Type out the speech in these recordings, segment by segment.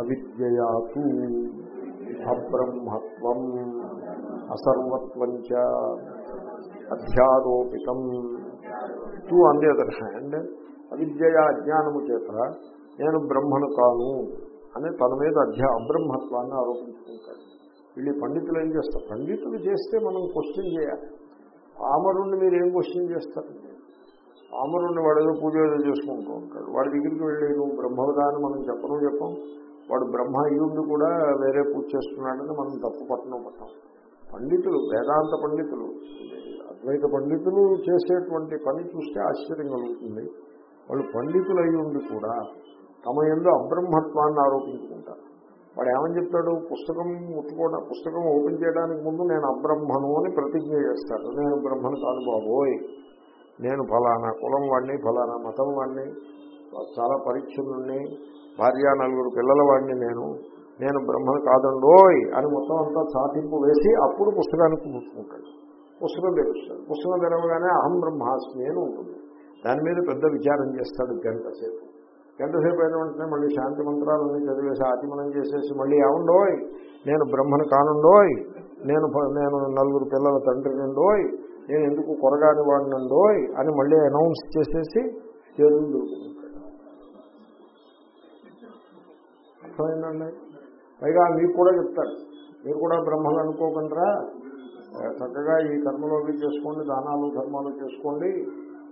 అవిద్యయాతు అబ్రహ్మత్వం అసర్వత్వం చ అధ్యారోపితం. టూ ఆన్ ది అదర్ హ్యాండ్ అవిద్యయా అజ్ఞానము చేత నేను బ్రహ్మను కాను అని తన మీద అధ్యా అబ్రహ్మత్వాన్ని ఆరోపించుకుంటాడు. వీళ్ళు పండితులు ఏం చేస్తారు? పండితులు చేస్తే మనం క్వశ్చన్ చేయాలి. పామరుణ్ణి మీరు ఏం క్వశ్చన్ చేస్తారండి పామరుణ్ణి వాడు ఏదో పూజ ఏదో చేసుకుంటూ ఉంటాడు. వాడి దగ్గరికి వెళ్ళి నువ్వు మనం చెప్పను చెప్పం. వాడు బ్రహ్మ అయ్యుండి కూడా వేరే పూజ చేస్తున్నాడని మనం తప్పు పట్టణం పట్టాం. పండితులు వేదాంత పండితులు అద్వైత పండితులు చేసేటువంటి పని చూస్తే ఆశ్చర్యం కలుగుతుంది. వాళ్ళు పండితులు అయి ఉండి కూడా తమ ఎందు అబ్రహ్మత్వాన్ని ఆరోపించుకుంటారు. వాడు ఏమని చెప్తాడు? పుస్తకం ముట్టుకోవడం పుస్తకం ఓపెన్ చేయడానికి ముందు నేను అబ్రహ్మను అని ప్రతిజ్ఞ చేస్తాడు. నేను బ్రహ్మను కాదు బాబోయ్. నేను ఫలానా కులం వాడిని ఫలానా మతం వాడిని చాలా పరీక్షలున్నాయి భార్య నలుగురు పిల్లల వాడిని నేను నేను బ్రహ్మను కాదండోయ్ అని మొత్తం అంతా చాటింపు వేసి అప్పుడు పుస్తకానికి పుచ్చుకుంటాడు పుస్తకం తెరుస్తాడు. పుస్తకం తెరవగానే అహం బ్రహ్మాస్మి అని ఉంటుంది. దాని మీద పెద్ద విచారం చేస్తాడు గంట సేపు గంట సేపు అయిన వెంటనే మళ్ళీ శాంతి మంత్రాలన్నీ చదివేసి ఆతిమనం చేసేసి మళ్ళీ ఏముండోయ్? నేను బ్రహ్మను కానుండోయ్. నేను నేను నలుగురు పిల్లల తండ్రి నుండోయ్. నేను ఎందుకు కొరగాని వాడినండోయ్ అని మళ్ళీ అనౌన్స్ చేసేసి చేతులు అర్థమైందండి? పైగా మీకు కూడా చెప్తారు మీరు కూడా బ్రహ్మలు అనుకోకుండా చక్కగా ఈ కర్మలోకి చేసుకోండి దానాలు ధర్మాలు చేసుకోండి.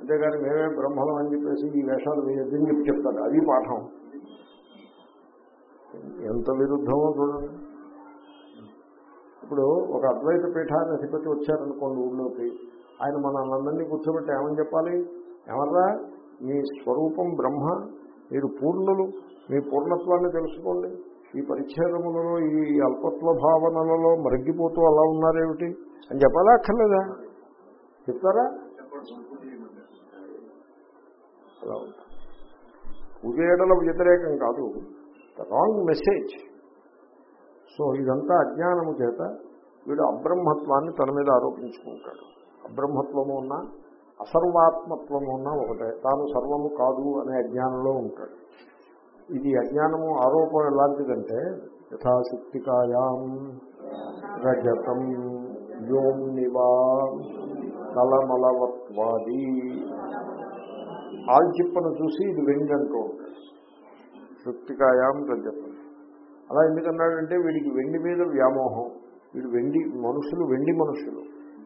అంతేగాని మేమే బ్రహ్మలం అని చెప్పేసి ఈ వేషాలు వేయద్దని చెప్పి చెప్తారు అది పాఠం. ఎంత విరుద్ధమో చూడండి. ఇప్పుడు ఒక అద్వైత పీఠాన్ని అధిపతి వచ్చారనుకోండి ఊళ్ళోకి. ఆయన మనందరినీ కూర్చోబెట్టి ఏమని చెప్పాలి? ఏమన్నా మీ స్వరూపం బ్రహ్మ మీరు పూర్ణులు. మీ పూర్ణత్వాన్ని తెలుసుకోండి. ఈ పరిచ్ఛేదములలో ఈ అల్పత్వ భావనలలో మరిగిపోతూ అలా ఉన్నారేమిటి? అని చెప్పాలా? అక్కర్లేదా? చెప్తారా? అలా ఉంటారు పూజ ఏడల వ్యతిరేకం కాదు. రాంగ్ మెసేజ్ సో ఇదంతా అజ్ఞానము చేత వీడు అబ్రహ్మత్వాన్ని తన మీద ఆరోపించుకుంటాడు. అబ్రహ్మత్వము ఉన్నా అసర్వాత్మత్వము ఉన్నా ఒకటే. తాను సర్వము కాదు అనే అజ్ఞానంలో ఉంటాడు. ఇది అజ్ఞానము ఆరోపణ ఎలాంటిదంటే యథాశక్తికాయాం రజతం యోమ్నివా కలమలవత్వాది ఆల్చిప్పను చూసి ఇది వెండి అంటూ ఉంటాడు శక్తికాయాం రజతం. అలా ఎందుకన్నాడంటే వీడికి వెండి మీద వ్యామోహం. వీడు వెండి మనుషులు వెండి మనుషులు.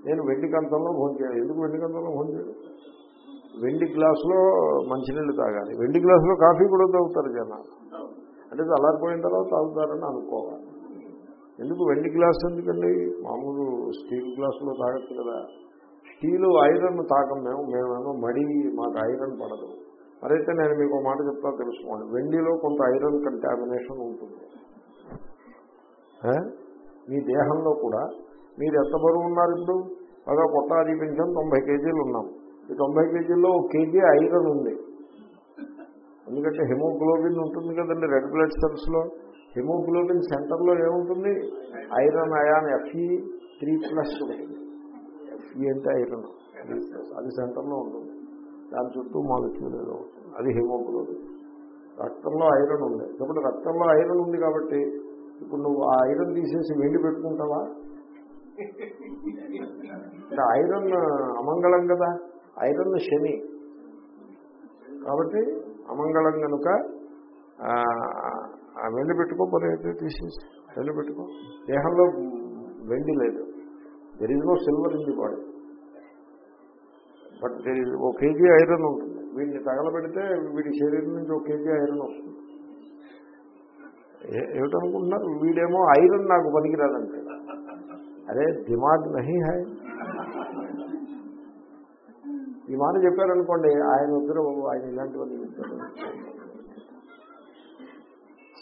నేను వెండి కంతంలో భోంచేయాలి. ఎందుకు వెండి కంతంలో భోంచేయాలి? వెండి గ్లాసులో మంచినీళ్ళు తాగాలి. వెండి గ్లాసులో కాఫీ కూడా తాగుతారు జనాలు. అంటే చల్లారిపోయిన తర్వాత తాగుతారని అనుకోవాలి. ఎందుకు వెండి గ్లాస్ ఎందుకండి? మామూలు స్టీల్ గ్లాసులో తాగచ్చు కదా. స్టీలు ఐరన్ తాగం మేము. మేమేమో మడి మాకు ఐరన్ పడదు. మరైతే నేను మీకు మాట చెప్తా తెలుసుకోండి. వెండిలో కొంత ఐరన్ కంటామినేషన్ ఉంటుంది. మీ దేహంలో కూడా. మీరు ఎంత బరువు ఉన్నారు ఇప్పుడు? బాగా పొట్ట అది పెంచాం తొంభై కేజీలు ఉన్నాం. ఈ తొంభై కేజీల్లో ఒక కేజీ ఐరన్ ఉంది. ఎందుకంటే హిమోగ్లోబిన్ ఉంటుంది కదండి రెడ్ బ్లడ్ సెల్స్లో హిమోగ్లోబిన్ సెంటర్లో ఏముంటుంది? Iron ion F E three plus ఉంటుంది. ఎఫ్ఈ అంటే ఐరన్. అది సెంటర్లో ఉంటుంది. దాని చుట్టూ మాలిక్యూల్ ఏదో అది హిమోగ్లోబిన్. రక్తంలో ఐరన్ ఉంది. కాబట్టి రక్తంలో ఐరన్ ఉంది కాబట్టి ఇప్పుడు నువ్వు ఆ ఐరన్ తీసేసి వెండి పెట్టుకుంటావా? ఐరన్ అమంగళం కదా. ఐరన్ శని. కాబట్టి అమంగళం కనుక వెళ్ళి పెట్టుకో పోతే అయితే తీసేసి వెళ్ళి పెట్టుకో. దేహంలో వెండి లేదు. There is no silver in the body but there is oh KG iron ఉంటుంది. వీడిని తగలబెడితే వీడి శరీరం నుంచి ఒక కేజీ ఐరన్ వస్తుంది. ఏమిటనుకుంటున్నారు? వీడేమో ఐరన్ నాకు పనికిరాదంటే అరే దిమాగ్ నహి హై. ఈ మాట చెప్పారనుకోండి ఆయన వద్దరు ఆయన ఇలాంటివన్నీ చెప్తారు.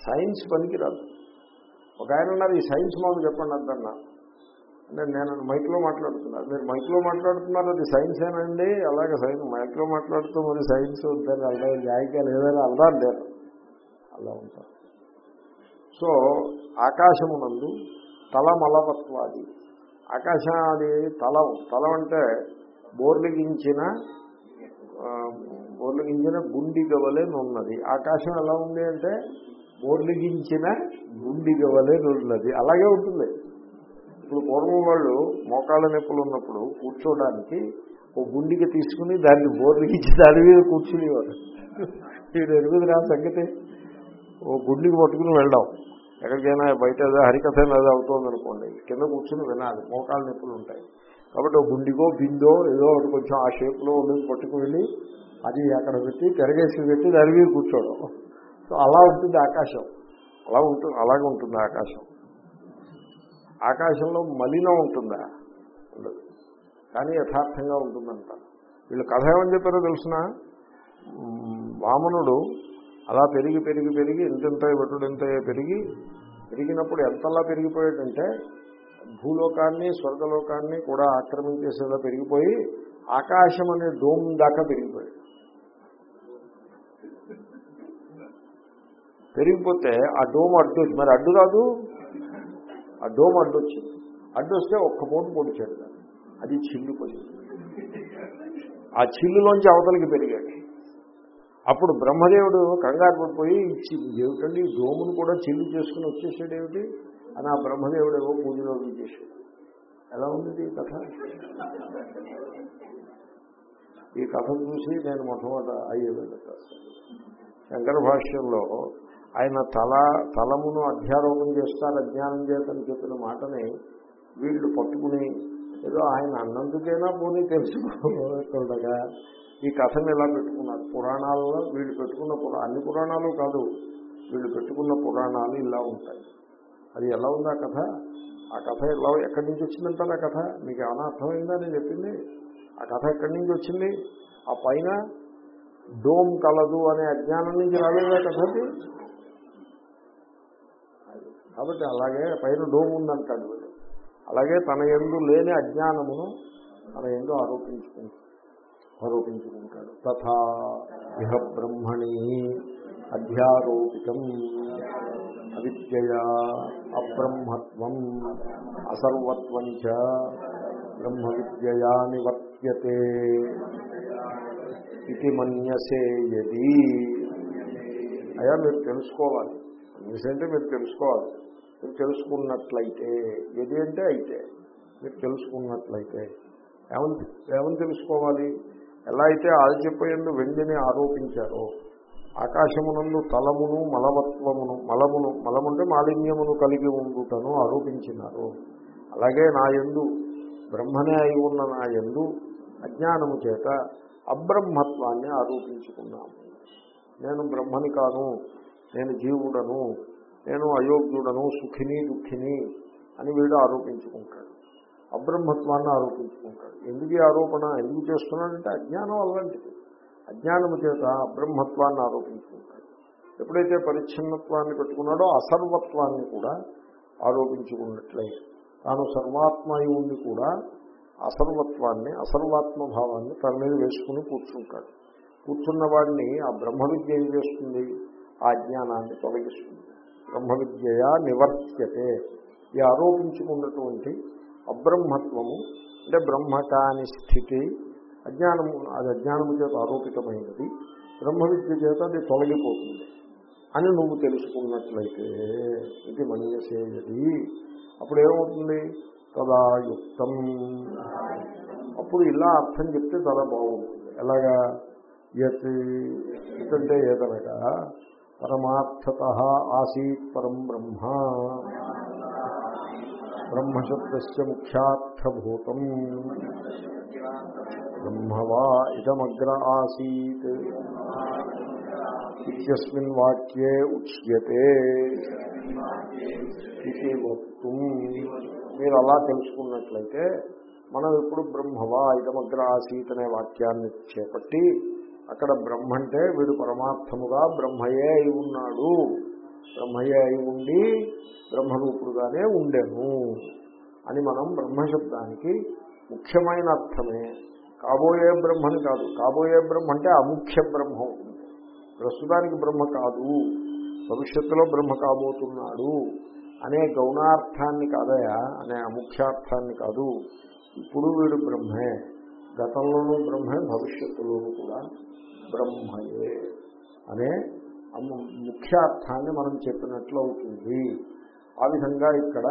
సైన్స్ పనికిరాదు. ఒక ఆయన ఉన్నారు ఈ సైన్స్ మాకు చెప్పండి అద్దన్నా. అంటే నేను మైక్లో మాట్లాడుతున్నాను మీరు మైక్లో మాట్లాడుతున్నారు అది సైన్స్ ఏనండి? అలాగే సైన్స్ మైక్లో మాట్లాడుతూ మరి సైన్స్ వద్దని అలా జాయికా లేదని అలా లేరు అలా ఉంటారు. సో ఆకాశమునందు తలమలవత్వాది. ఆకాశం అది తలం తలం అంటే బోర్లిగించిన బోర్లిగించిన గుండి గవలే ఉన్నది ఆకాశం ఎలా ఉంది అంటే బోర్లిగించిన గుండిగ వలె ఉన్నది అలాగే ఉంటుంది. ఇప్పుడు పూర్వం వాళ్ళు మోకాళ్ళ నొప్పులు ఉన్నప్పుడు కూర్చోడానికి ఓ గుండికి తీసుకుని దాన్ని బోర్లిగించి దాని మీద కూర్చునేవారు. మీరు ఎరుగుదు రా సంగతి. ఓ గుండికి పట్టుకుని వెళ్ళాం ఎక్కడికైనా బయట ఏదో హరికథ ఏదో అవుతుంది అనుకోండి కింద కూర్చుని వినాలి. మోకాళ్ళ నొప్పులు ఉంటాయి. కాబట్టి ఒక గుండిగో బిందో ఏదో ఒకటి కొంచెం ఆ షేప్లో ఉండేది పట్టుకువెళ్ళి అది అక్కడ పెట్టి తిరగేసి పెట్టి దాని కూర్చోడం కూర్చోవడం. సో అలా ఉంటుంది ఆకాశం. అలా ఉంటుంది అలాగే ఉంటుంది ఆకాశం. ఆకాశంలో మలినం ఉంటుందా? ఉండదు. కానీ యథార్థంగా ఉంటుందంట. వీళ్ళు కథ ఏమని చెప్పారో తెలిసిన? వామనుడు అలా పెరిగి పెరిగి పెరిగి ఇంతెంత పెట్టుడు ఎంత పెరిగి పెరిగినప్పుడు ఎంతలా పెరిగిపోయాడంటే భూలోకాన్ని స్వర్గలోకాన్ని కూడా ఆక్రమించేసేలా పెరిగిపోయి ఆకాశం అనే డోమ్ దాకా పెరిగిపోయాడు పెరిగిపోతే ఆ డోమ్ అడ్డు మరి అడ్డు రాదు? ఆ డోమ్ అడ్డు వచ్చింది. అడ్డు వస్తే ఒక్క పోటు పొడిచాడు అది చిల్లిపోయింది ఆ చిల్లులోంచి అవతలికి పెరిగాడు. అప్పుడు బ్రహ్మదేవుడు కంగారు పడిపోయి "ఇచ్చి ఏమిటండి ఈ డోమును కూడా చిల్లు చేసుకుని వచ్చేసాడు ఏమిటి అని ఆ బ్రహ్మదేవుడు ఏవో పూజలో చేశాడు. ఎలా ఉంది ఈ కథ? ఈ కథ చూసి నేను మొట్టమొదట అయ్యేది శంకర భాష్యంలో ఆయన తల తలమును అధ్యారోపణ చేస్తారు అజ్ఞానం చేతని చెప్పిన మాటని వీళ్ళు పట్టుకుని ఏదో ఆయన అన్నందుకైనా పోనీ తెలుసుకోకుండా ఈ కథను ఇలా పెట్టుకున్నారు? పురాణాలలో వీళ్ళు పెట్టుకున్న పురా అన్ని పురాణాలు కాదు వీళ్ళు పెట్టుకున్న పురాణాలు ఇలా ఉంటాయి. అది ఎలా ఉంది ఆ కథ? ఆ కథ ఎలా ఎక్కడి నుంచి వచ్చిందంటారు ఆ కథ? మీకు ఏమైనా అర్థమైందా? నేను చెప్పింది. ఆ కథ ఎక్కడి నుంచి వచ్చింది? ఆ పైన డోమ్ కలదు అనే అజ్ఞానం నుంచి రాలేదా కథది కాబట్టి అలాగే పైన డోమ్ ఉందంటాడు వీడు. అలాగే తన ఎందు లేని అజ్ఞానమును తన ఎందు ఆరోపించుకుంటాడు ఆరోపించుకుంటాడు. తథా ఇహ బ్రహ్మణి అధ్యారోపితం. అవిద్యయా అబ్రహ్మత్వం అసర్వత్వం చ బ్రహ్మ విద్యయా నివర్త్యతే ఇది మన్యసే యది. అయ్యా మీరు తెలుసుకోవాలి. అంటే మీరు తెలుసుకోవాలి. మీరు తెలుసుకున్నట్లయితే ఏది అంటే అయితే మీరు తెలుసుకున్నట్లయితే. ఏమని ఏమని తెలుసుకోవాలి? ఎలా అయితే ఆల్చిపోయేందు వెండిని ఆరోపించారో ఆకాశమునందు తలమును మలవత్వమును మలమును మలముంటే మాలిన్యమును కలిగి ఉండుటను ఆరోపించినారు. అలాగే నా యందు బ్రహ్మనే అయి ఉన్న నా యందు అజ్ఞానము చేత అబ్రహ్మత్వాన్ని ఆరోపించుకున్నాము. నేను బ్రహ్మని కాను నేను జీవుడను నేను అయోగ్యుడను సుఖిని దుఃఖిని అని వీడు ఆరోపించుకుంటాడు. అబ్రహ్మత్వాన్ని ఆరోపించుకుంటాడు. ఎందుకు ఆరోపణ? ఎందుకు చేస్తున్నాడంటే అజ్ఞానం అలాంటిది అజ్ఞానము చేత బ్రహ్మత్వాన్ని ఆరోపించుకుంటాడు. ఎప్పుడైతే పరిచ్ఛిన్నత్వాన్ని పెట్టుకున్నాడో అసర్వత్వాన్ని కూడా ఆరోపించుకున్నట్లే తాను సర్వాత్మ అయి కూడా అసర్వత్వాన్ని అసర్వాత్మ భావాన్ని తన మీద వేసుకుని కూర్చుంటాడు. కూర్చున్న వాడిని ఆ బ్రహ్మ విద్య ఏం చేస్తుంది? ఆ జ్ఞానాన్ని తొలగిస్తుంది. బ్రహ్మ విద్యయా నివర్త్యతే. ఈ ఆరోపించుకున్నటువంటి అబ్రహ్మత్వము అంటే బ్రహ్మ కాని స్థితి అజ్ఞానము అది అజ్ఞానము చేత ఆరోపితమైనది. బ్రహ్మ విద్య చేత అది తొలగిపోతుంది. అని నువ్వు తెలుసుకున్నట్లయితే ఇది మన్యసేయది అప్పుడు ఏమవుతుంది? తదా యుక్తం అప్పుడు ఇలా అర్థం చెప్తే చాలా బాగుంటుంది. ఎలాగా? యత్ ఏదనగా? పరమార్థత ఆసీత్ పరం బ్రహ్మ. బ్రహ్మశబ్దస్య ముఖ్యార్థభూతం. బ్రహ్మవా ఇదమగ్ర ఆసీత్ ఇత్యస్మిన్ వాక్యే ఉచ్యతే ఇది వక్తుం మీరు అలా తెలుసుకున్నట్లయితే మనం ఇప్పుడు బ్రహ్మవా ఇదమగ్ర ఆసీత్ అనే వాక్యాన్ని చేపట్టి అక్కడ బ్రహ్మ అంటే వీడు పరమార్థముగా బ్రహ్మయే అయి ఉన్నాడు. బ్రహ్మయే అయి ఉండి బ్రహ్మరూపుడుగానే ఉండెను అని మనం బ్రహ్మశబ్దానికి ముఖ్యమైన అర్థమే. కాబోయే బ్రహ్మని కాదు. కాబోయే బ్రహ్మ అంటే అముఖ్య బ్రహ్మ. ఉంటుంది ప్రస్తుతానికి బ్రహ్మ కాదు. భవిష్యత్తులో బ్రహ్మ కాబోతున్నాడు అనే గౌణార్థాన్ని కాదయా? అనే అముఖ్యార్థాన్ని కాదు. ఇప్పుడు వీడు బ్రహ్మే. గతంలోనూ బ్రహ్మే భవిష్యత్తులోనూ కూడా బ్రహ్మయే అనే ముఖ్యార్థాన్ని మనం చెప్పినట్లు అవుతుంది ఆ విధంగా ఇక్కడ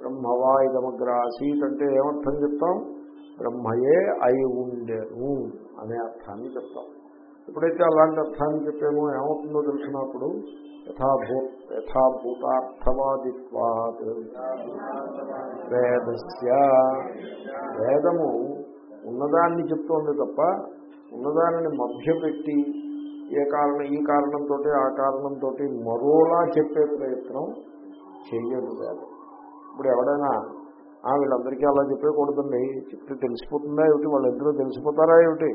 బ్రహ్మవా ఇదమగ్ర ఆసీత్ అంటే ఏమర్థం చెప్తాం? బ్రహ్మయే అయి ఉండేను అనే అర్థాన్ని చెప్తాం. ఎప్పుడైతే అలాంటి అర్థాన్ని చెప్పామో ఏమవుతుందో తెలిసినప్పుడు యథాభూ యథాభూతార్థవాదిత్వాత్. వేదస్య. వేదము ఉన్నదాన్ని చెప్తోంది తప్ప ఉన్నదానిని మభ్యపెట్టి ఏ కారణం ఈ కారణంతో ఆ కారణంతో మరోలా చెప్పే ప్రయత్నం చెయ్యదు వేదం. ఇప్పుడు ఎవడైనా వీళ్ళందరికీ అలా చెప్పేకూడదండి చెప్తే తెలిసిపోతుందా ఏమిటి? వాళ్ళిద్దరూ తెలిసిపోతారా ఏమిటి?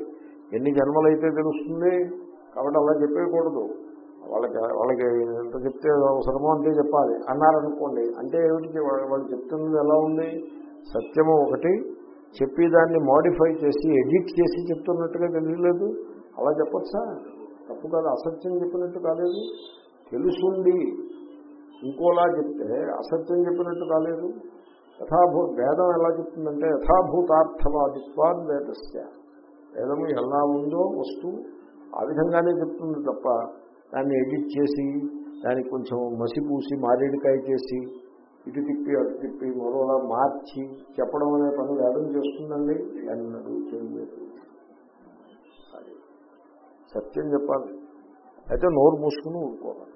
ఎన్ని జన్మలైతే తెలుస్తుంది? కాబట్టి అలా చెప్పేయకూడదు. వాళ్ళకి వాళ్ళకి ఎంత చెప్తే అవసరమో అంతే చెప్పాలి. అన్నారనుకోండి అంటే ఏమిటి? వాళ్ళు వాళ్ళు చెప్తున్నది ఎలా ఉంది? సత్యము ఒకటి. చెప్పి దాన్ని మోడిఫై చేసి ఎడిట్ చేసి చెప్తున్నట్టుగా తెలియలేదు. అలా చెప్పొచ్చా? తప్పు కాదు. అసత్యం చెప్పినట్టు కాలేదు. తెలుసుండి. ఇంకోలా చెప్తే అసత్యం చెప్పినట్టు కాలేదు. యథాభూ వేదం ఎలా చెప్తుందంటే యథాభూతార్థవాదిత్వాన్ వేదస్య. వేదము ఎలా ఉందో వస్తువు ఆ విధంగానే చెప్తుంది తప్ప దాన్ని ఎడిట్ చేసి దానికి కొంచెం మసిపూసి మారేడికాయ చేసి ఇటు తిప్పి అటు తిప్పి మరోలా మార్చి చెప్పడం అనే పని వేదం చేస్తుందండి ఎన్నడూ చేయలేదు. సత్యం చెప్పాలి. అయితే నోరు మూసుకుని ఊరుకోవాలి.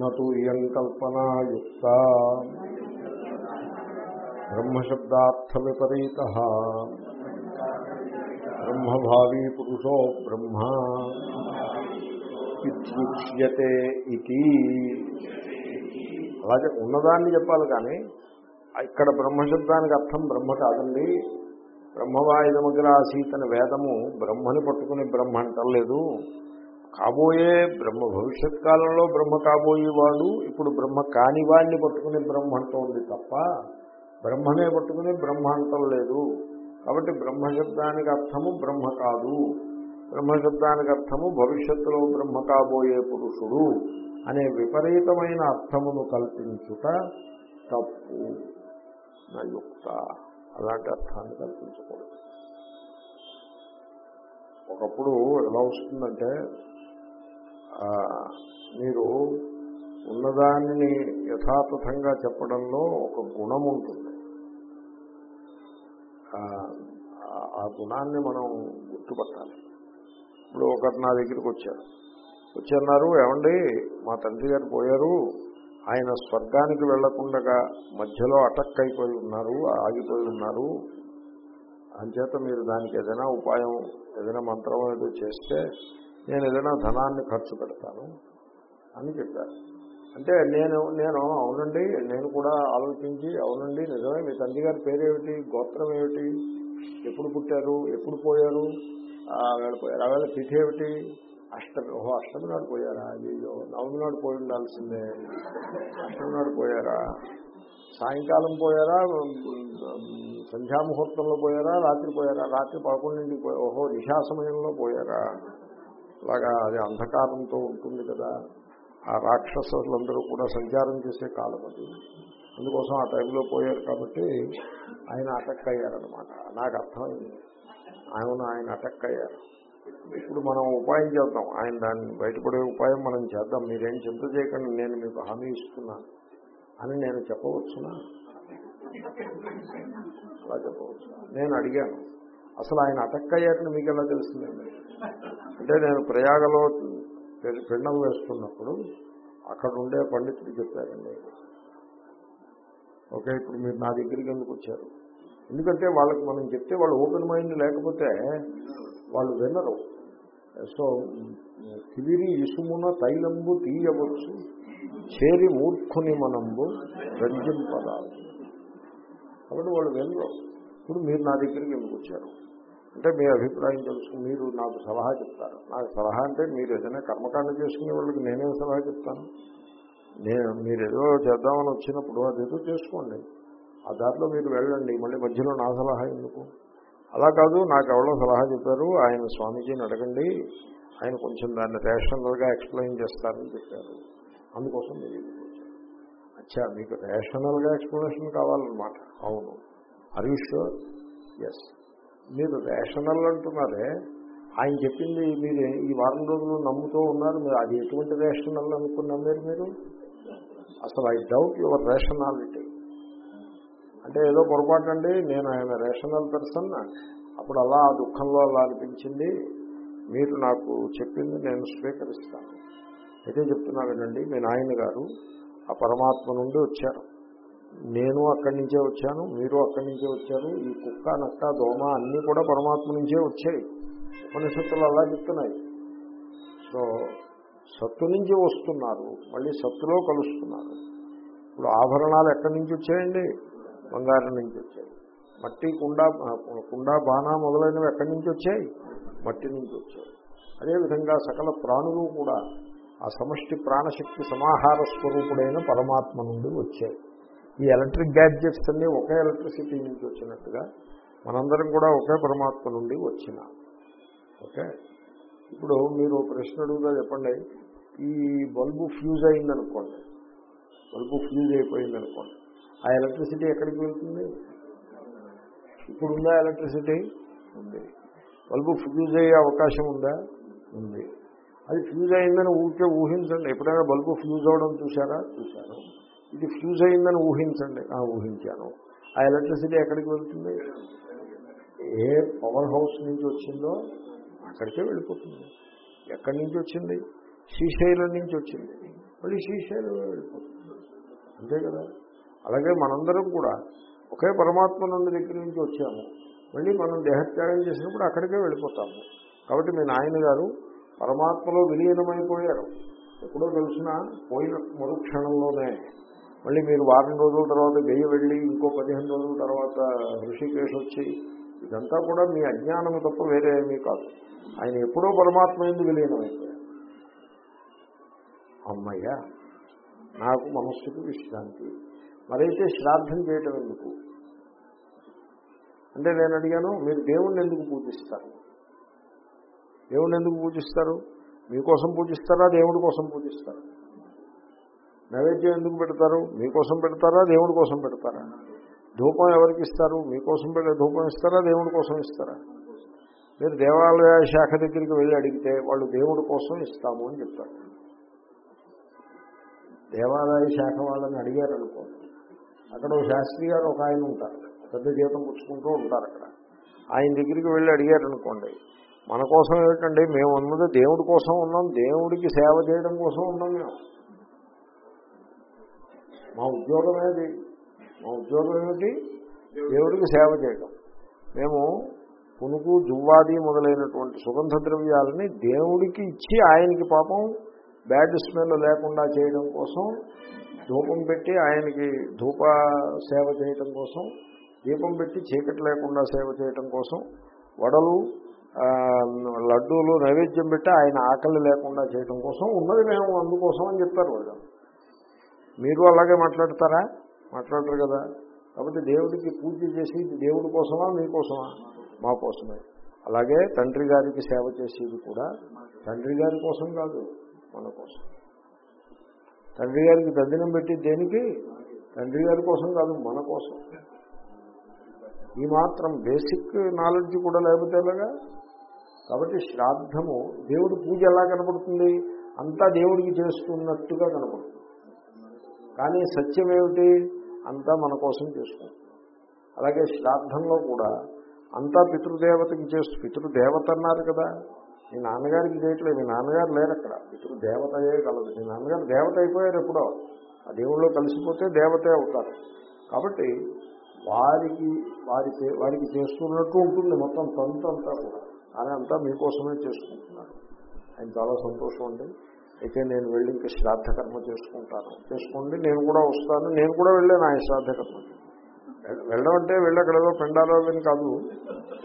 నటు ఇయం కల్పనాయుక్త బ్రహ్మశబ్దార్థ విపరీత బ్రహ్మభావీ పురుషో బ్రహ్మ ఇత్యుచ్యతే ఇది అలాగే ఉన్నదాన్ని చెప్పాలి కానీ ఇక్కడ బ్రహ్మశబ్దానికి అర్థం బ్రహ్మ కాదండి. బ్రహ్మవాయుధమగ్ర ఆసీత్ వేదము బ్రహ్మని పట్టుకుని బ్రహ్మ అంటలేదు. కాబోయే బ్రహ్మ భవిష్యత్ కాలంలో బ్రహ్మ కాబోయేవాడు ఇప్పుడు బ్రహ్మ కాని వాడిని పట్టుకుని బ్రహ్మ అంటోంది తప్ప బ్రహ్మనే పట్టుకుని బ్రహ్మ అంటం లేదు. కాబట్టి బ్రహ్మశబ్దానికి అర్థము బ్రహ్మ కాదు. బ్రహ్మశబ్దానికి అర్థము భవిష్యత్తులో బ్రహ్మ కాబోయే పురుషుడు అనే విపరీతమైన అర్థమును కల్పించుట తప్పు. నా యుక్త అలాంటి అర్థాన్ని కల్పించకూడదు. ఒకప్పుడు ఎలా వస్తుందంటే మీరు ఉన్నదాన్ని యథాతథంగా చెప్పడంలో ఒక గుణం ఉంటుంది. ఆ, గుణాన్ని మనం గుర్తుపట్టాలి. ఇప్పుడు ఒకరు నా దగ్గరికి వచ్చారు. వచ్చన్నారు ఏమండి మా తండ్రి గారు పోయారు ఆయన స్వర్గానికి వెళ్ళకుండా మధ్యలో అటక్ అయిపోయి ఉన్నారు ఆగిపోయి ఉన్నారు. అంచేత మీరు దానికి ఏదైనా ఉపాయం ఏదైనా మంత్రం ఏదో చేస్తే నేను ఏదైనా ధనాన్ని ఖర్చు పెడతాను అని చెప్పారు. అంటే నేను నేను అవునండి నేను కూడా ఆలోచించి అవునండి నిజమే మీ తండ్రి గారి పేరేమిటి గోత్రం ఏమిటి ఎప్పుడు పుట్టారు ఎప్పుడు పోయారు వెళ్ళిపోయారు ఆవేళ వేళ తిథి ఏమిటి అష్టమి ఓహో అష్టమి నాడు పోయారా? అయ్యో నవమి నాడు పోయి ఉండాల్సిందే. అష్టమి నాడు పోయారా? సాయంకాలం పోయారా? సంధ్యాముహూర్తంలో పోయారా? రాత్రి పోయారా? రాత్రి పదకొండింటికి పోయారా ఓహో నిశా సమయంలో పోయారా? అలాగా అది అంధకారంతో ఉంటుంది కదా. ఆ రాక్షసులందరూ కూడా సంచారం చేసే కాలం అది. అందుకోసం ఆ టైంలో పోయారు కాబట్టి ఆయన అటక్ అయ్యారనమాట నాకు అర్థమైంది. ఆయన ఆయన అటక్ అయ్యారు ఇప్పుడు మనం ఉపాయం చేద్దాం. ఆయన దాన్ని బయటపడే ఉపాయం మనం చేద్దాం. మీరేం చింత చేయకండి నేను మీకు హామీ ఇస్తున్నాను అని నేను చెప్పవచ్చునా? అలా చెప్పవచ్చు నేను అడిగాను. అసలు ఆయన అటక్ అయ్యారని మీకు ఎలా తెలిసిందండి అంటే నేను ప్రయాగలో పిండం వేస్తున్నప్పుడు అక్కడ ఉండే పండితుడు చెప్పారండి. ఓకే ఇప్పుడు మీరు నా దగ్గరికి ఎందుకు వచ్చారు? ఎందుకంటే వాళ్ళకి మనం చెప్తే వాళ్ళు ఓపెన్ మైండ్ లేకపోతే వాళ్ళు వినరు. సో తిరిగి ఇసుమున తైలంబు తీయవచ్చు చేరి మూర్ఖుని మనంబు రంజింపదాలు కాబట్టి వాళ్ళు వినరు. ఇప్పుడు మీరు నా దగ్గరికి ఎందుకు వచ్చారు? అంటే మీ అభిప్రాయం తెలుసు. మీరు నాకు సలహా చెప్తారు. నాకు సలహా అంటే మీరు ఏదైనా కర్మకాండ చేసుకునే వాళ్ళకి నేనేం సలహా చెప్తాను? నేను మీరు ఏదో చేద్దామని వచ్చినప్పుడు అదేదో చేసుకోండి. ఆ దారిలో మీరు వెళ్ళండి. మళ్ళీ మధ్యలో నా సలహా ఎందుకు? అలా కాదు నాకు ఎవరో సలహా చెప్పారు. ఆయన స్వామీజీని అడగండి. ఆయన కొంచెం దాన్ని రేషనల్గా ఎక్స్ప్లెయిన్ చేస్తారని చెప్పారు. అందుకోసం మీరు అచ్చా మీకు రేషనల్గా ఎక్స్ప్లెనేషన్ కావాలన్నమాట. అవును. అరీష్ ఎస్ మీరు రేషనల్ అంటున్నారే ఆయన చెప్పింది మీరు ఈ వారం రోజులు నమ్ముతూ ఉన్నారు మీరు అది ఎటువంటి రేషనల్ అనుకున్నా మీరు? మీరు అసలు ఐ డౌట్ యువర్ రేషనాలిటీ అంటే ఏదో పొరపాటు అండి నేను ఆయన రేషనల్ పర్సన్ అప్పుడు అలా ఆ దుఃఖంలో అలా అనిపించింది మీరు నాకు చెప్పింది నేను స్వీకరిస్తాను. అయితే చెప్తున్నా వినండి మీ నాయన గారు ఆ పరమాత్మ నుండి వచ్చారు. నేను అక్కడి నుంచే వచ్చాను మీరు అక్కడి నుంచే వచ్చారు ఈ కుక్క నక్క దోమ అన్నీ కూడా పరమాత్మ నుంచే వచ్చాయి. ఉపనిషత్తులు అలా చెప్తున్నాయి. సో సత్తు నుంచి వస్తున్నారు మళ్ళీ సత్తులో కలుస్తున్నారు. ఇప్పుడు ఆభరణాలు ఎక్కడి నుంచి వచ్చాయండి? బంగారం నుంచి వచ్చాయి. మట్టి కుండ కుండ బాణ మొదలైనవి ఎక్కడి నుంచి వచ్చాయి? మట్టి నుంచి వచ్చాయి. అదేవిధంగా సకల ప్రాణులు కూడా ఆ సమష్టి ప్రాణశక్తి సమాహార స్వరూపుడైన పరమాత్మ నుండి వచ్చాయి. ఈ ఎలక్ట్రిక్ గ్యాడ్జెట్స్ అన్నీ ఒకే ఎలక్ట్రిసిటీ నుంచి వచ్చినట్టుగా మనందరం కూడా ఒకే పరమాత్మ నుండి వచ్చిన. ఓకే? ఇప్పుడు మీరు ప్రశ్న అడుగుతా చెప్పండి. ఈ బల్బు ఫ్యూజ్ అయిందనుకోండి. బల్బు ఫ్యూజ్ అయిపోయింది అనుకోండి ఆ ఎలక్ట్రిసిటీ ఎక్కడికి వెళ్తుంది? ఇప్పుడుందా ఎలక్ట్రిసిటీ? ఉంది. బల్బు ఫ్యూజ్ అయ్యే అవకాశం ఉందా? ఉంది. అది ఫ్యూజ్ అయిందని ఊరికే ఊహించండి. ఎప్పుడైనా బల్బు ఫ్యూజ్ అవ్వడం చూసారా చూశాను. ఇది ఫ్యూజ్ అయిందని ఊహించండి. ఆ ఊహించాను. ఆ ఎలక్ట్రిసిటీ ఎక్కడికి వెళ్తుంది? ఏ పవర్ హౌస్ నుంచి వచ్చిందో అక్కడికే వెళ్ళిపోతుంది. ఎక్కడి నుంచి వచ్చింది? శ్రీశైలం నుంచి వచ్చింది. మళ్ళీ శ్రీశైలం వెళ్ళిపోతుంది. అంతే కదా? అలాగే మనందరం కూడా ఒకే పరమాత్మ నుండి దగ్గర నుంచి వచ్చాము. మళ్ళీ మనం దేహత్యాగం చేసినప్పుడు అక్కడికే వెళ్ళిపోతాము. కాబట్టి మీ నాయన గారు పరమాత్మలో విలీనమైపోయారు. ఎప్పుడో తెలిసిన పోయిన మరుక్షణంలోనే మళ్ళీ మీరు వారం రోజుల తర్వాత గయ్య వెళ్ళి ఇంకో పదిహేను రోజుల తర్వాత ఋషికేష్ వచ్చి ఇదంతా కూడా మీ అజ్ఞానము తప్ప వేరే ఏమీ కాదు. ఆయన ఎప్పుడో పరమాత్మ ఎందుకు విలీనమైపోయారు అమ్మయ్యా నాకు మనస్సుకు విశ్రాంతి. మరైతే శ్రాద్ధం చేయటం ఎందుకు? అంటే నేను అడిగాను మీరు దేవుణ్ణి ఎందుకు పూజిస్తారు? దేవుణ్ణి ఎందుకు పూజిస్తారు? మీకోసం పూజిస్తారా? దేవుడి కోసం పూజిస్తారా? నైవేద్యం ఎందుకు పెడతారు? మీకోసం పెడతారా? దేవుడి కోసం పెడతారా? ధూపం ఎవరికి ఇస్తారు? మీకోసం పెడే ధూపం ఇస్తారా? దేవుడి కోసం ఇస్తారా? మీరు దేవాలయ శాఖ దగ్గరికి వెళ్ళి అడిగితే వాళ్ళు దేవుడి కోసం ఇస్తాము అని చెప్తారు. దేవాలయ శాఖ వాళ్ళని అడిగారు అక్కడ ఒక శాస్త్రి గారు ఒక ఆయన ఉంటారు. పెద్ద జీతం పుచ్చుకుంటూ ఉంటారు అక్కడ. ఆయన దగ్గరికి వెళ్ళి అడిగారు అనుకోండి. మన కోసం ఏమిటండి? మేము ఉన్నది దేవుడి కోసం ఉన్నాం. దేవుడికి సేవ చేయడం కోసం ఉన్నాం మేము. మా ఉద్యోగం ఏది? మా ఉద్యోగం ఏమిటి దేవుడికి సేవ చేయడం. మేము పునుకు జువ్వాది మొదలైనటువంటి సుగంధ ద్రవ్యాలని దేవుడికి ఇచ్చి ఆయనకి పాపం బ్యాడ్ స్మెల్ లేకుండా చేయడం కోసం ధూపం పెట్టి ఆయనకి ధూప సేవ చేయటం కోసం దీపం పెట్టి చీకటి లేకుండా సేవ చేయటం కోసం వడలు లడ్డూలు నైవేద్యం పెట్టి ఆయన ఆకలి లేకుండా చేయటం కోసం ఉన్నది మేము అందుకోసం అని చెప్తారు వాళ్ళు. మీరు అలాగే మాట్లాడతారా? మాట్లాడరు కదా. కాబట్టి దేవుడికి పూజ చేసి దేవుడి కోసమా మీకోసమా మా కోసమే. అలాగే తండ్రి గారికి సేవ చేసేది కూడా తండ్రి గారి కోసం కాదు మన కోసం. తండ్రి గారికి దద్దినం పెట్టి దేనికి? తండ్రి గారి కోసం కాదు మన కోసం. ఈ మాత్రం బేసిక్ నాలెడ్జ్ కూడా లేకపోతే ఎలాగా? కాబట్టి శ్రాద్ధము దేవుడి పూజ ఎలా కనపడుతుంది? అంతా దేవుడికి చేస్తున్నట్టుగా కనపడుతుంది. కానీ సత్యం ఏమిటి అంతా మన కోసం చేసుకుంటుంది అలాగే శ్రాద్ధంలో కూడా అంతా పితృదేవతకి చేస్తూ పితృదేవత అన్నారు కదా. మీ నాన్నగారికి చేయట్లేదు మీ నాన్నగారు లేరు అక్కడ. పితృదేవతయే కలదు. మీ నాన్నగారు దేవత అయిపోయారు ఎప్పుడో. ఆ దేవుళ్ళు కలిసిపోతే దేవతే అవుతారు. కాబట్టి వారికి వారి వారికి చేస్తున్నట్టు ఉంటుంది మొత్తం తంతంతా కూడా. కానీ అంతా మీకోసమే చేసుకుంటున్నారు. ఆయన చాలా సంతోషం అండి. అయితే నేను వెళ్ళి ఇంకా శ్రాద్ధకర్మ చేసుకుంటాను. చేసుకోండి నేను కూడా వస్తాను. నేను కూడా వెళ్ళాను ఆయన శ్రాద్ధకర్మ వెళ్ళడం అంటే వెళ్ళి అక్కడ ఏదో పెండాలో అని కాదు.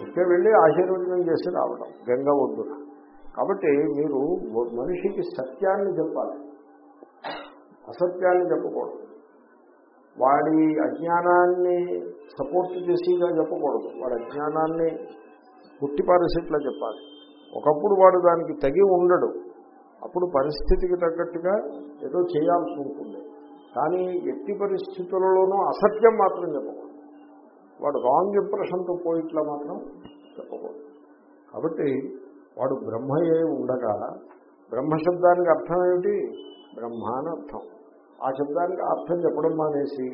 ఇకే వెళ్ళి ఆశీర్వచనం చేసి రావడం. గంగ ఒడ్డున. కాబట్టి మీరు మనిషికి సత్యాన్ని చెప్పాలి. అసత్యాన్ని చెప్పకూడదు. వాడి అజ్ఞానాన్ని సపోర్ట్ చేసిగా చెప్పకూడదు. వాడి అజ్ఞానాన్ని పుట్టిపారేసేట్లా చెప్పాలి. ఒకప్పుడు వాడు దానికి తగి ఉండడు. అప్పుడు పరిస్థితికి తగ్గట్టుగా ఏదో చేయాల్సి ఉంటుంది. కానీ ఎట్టి పరిస్థితులలోనూ అసత్యం మాత్రం చెప్పకూడదు. వాడు రాంగ్ ఇంప్రెషన్తో పోయిట్లా మాత్రం చెప్పకూడదు. కాబట్టి వాడు బ్రహ్మయే ఉండగా బ్రహ్మశబ్దానికి అర్థం ఏమిటి? బ్రహ్మ అని అర్థం ఆ శబ్దానికి అర్థం చెప్పడం మానేసి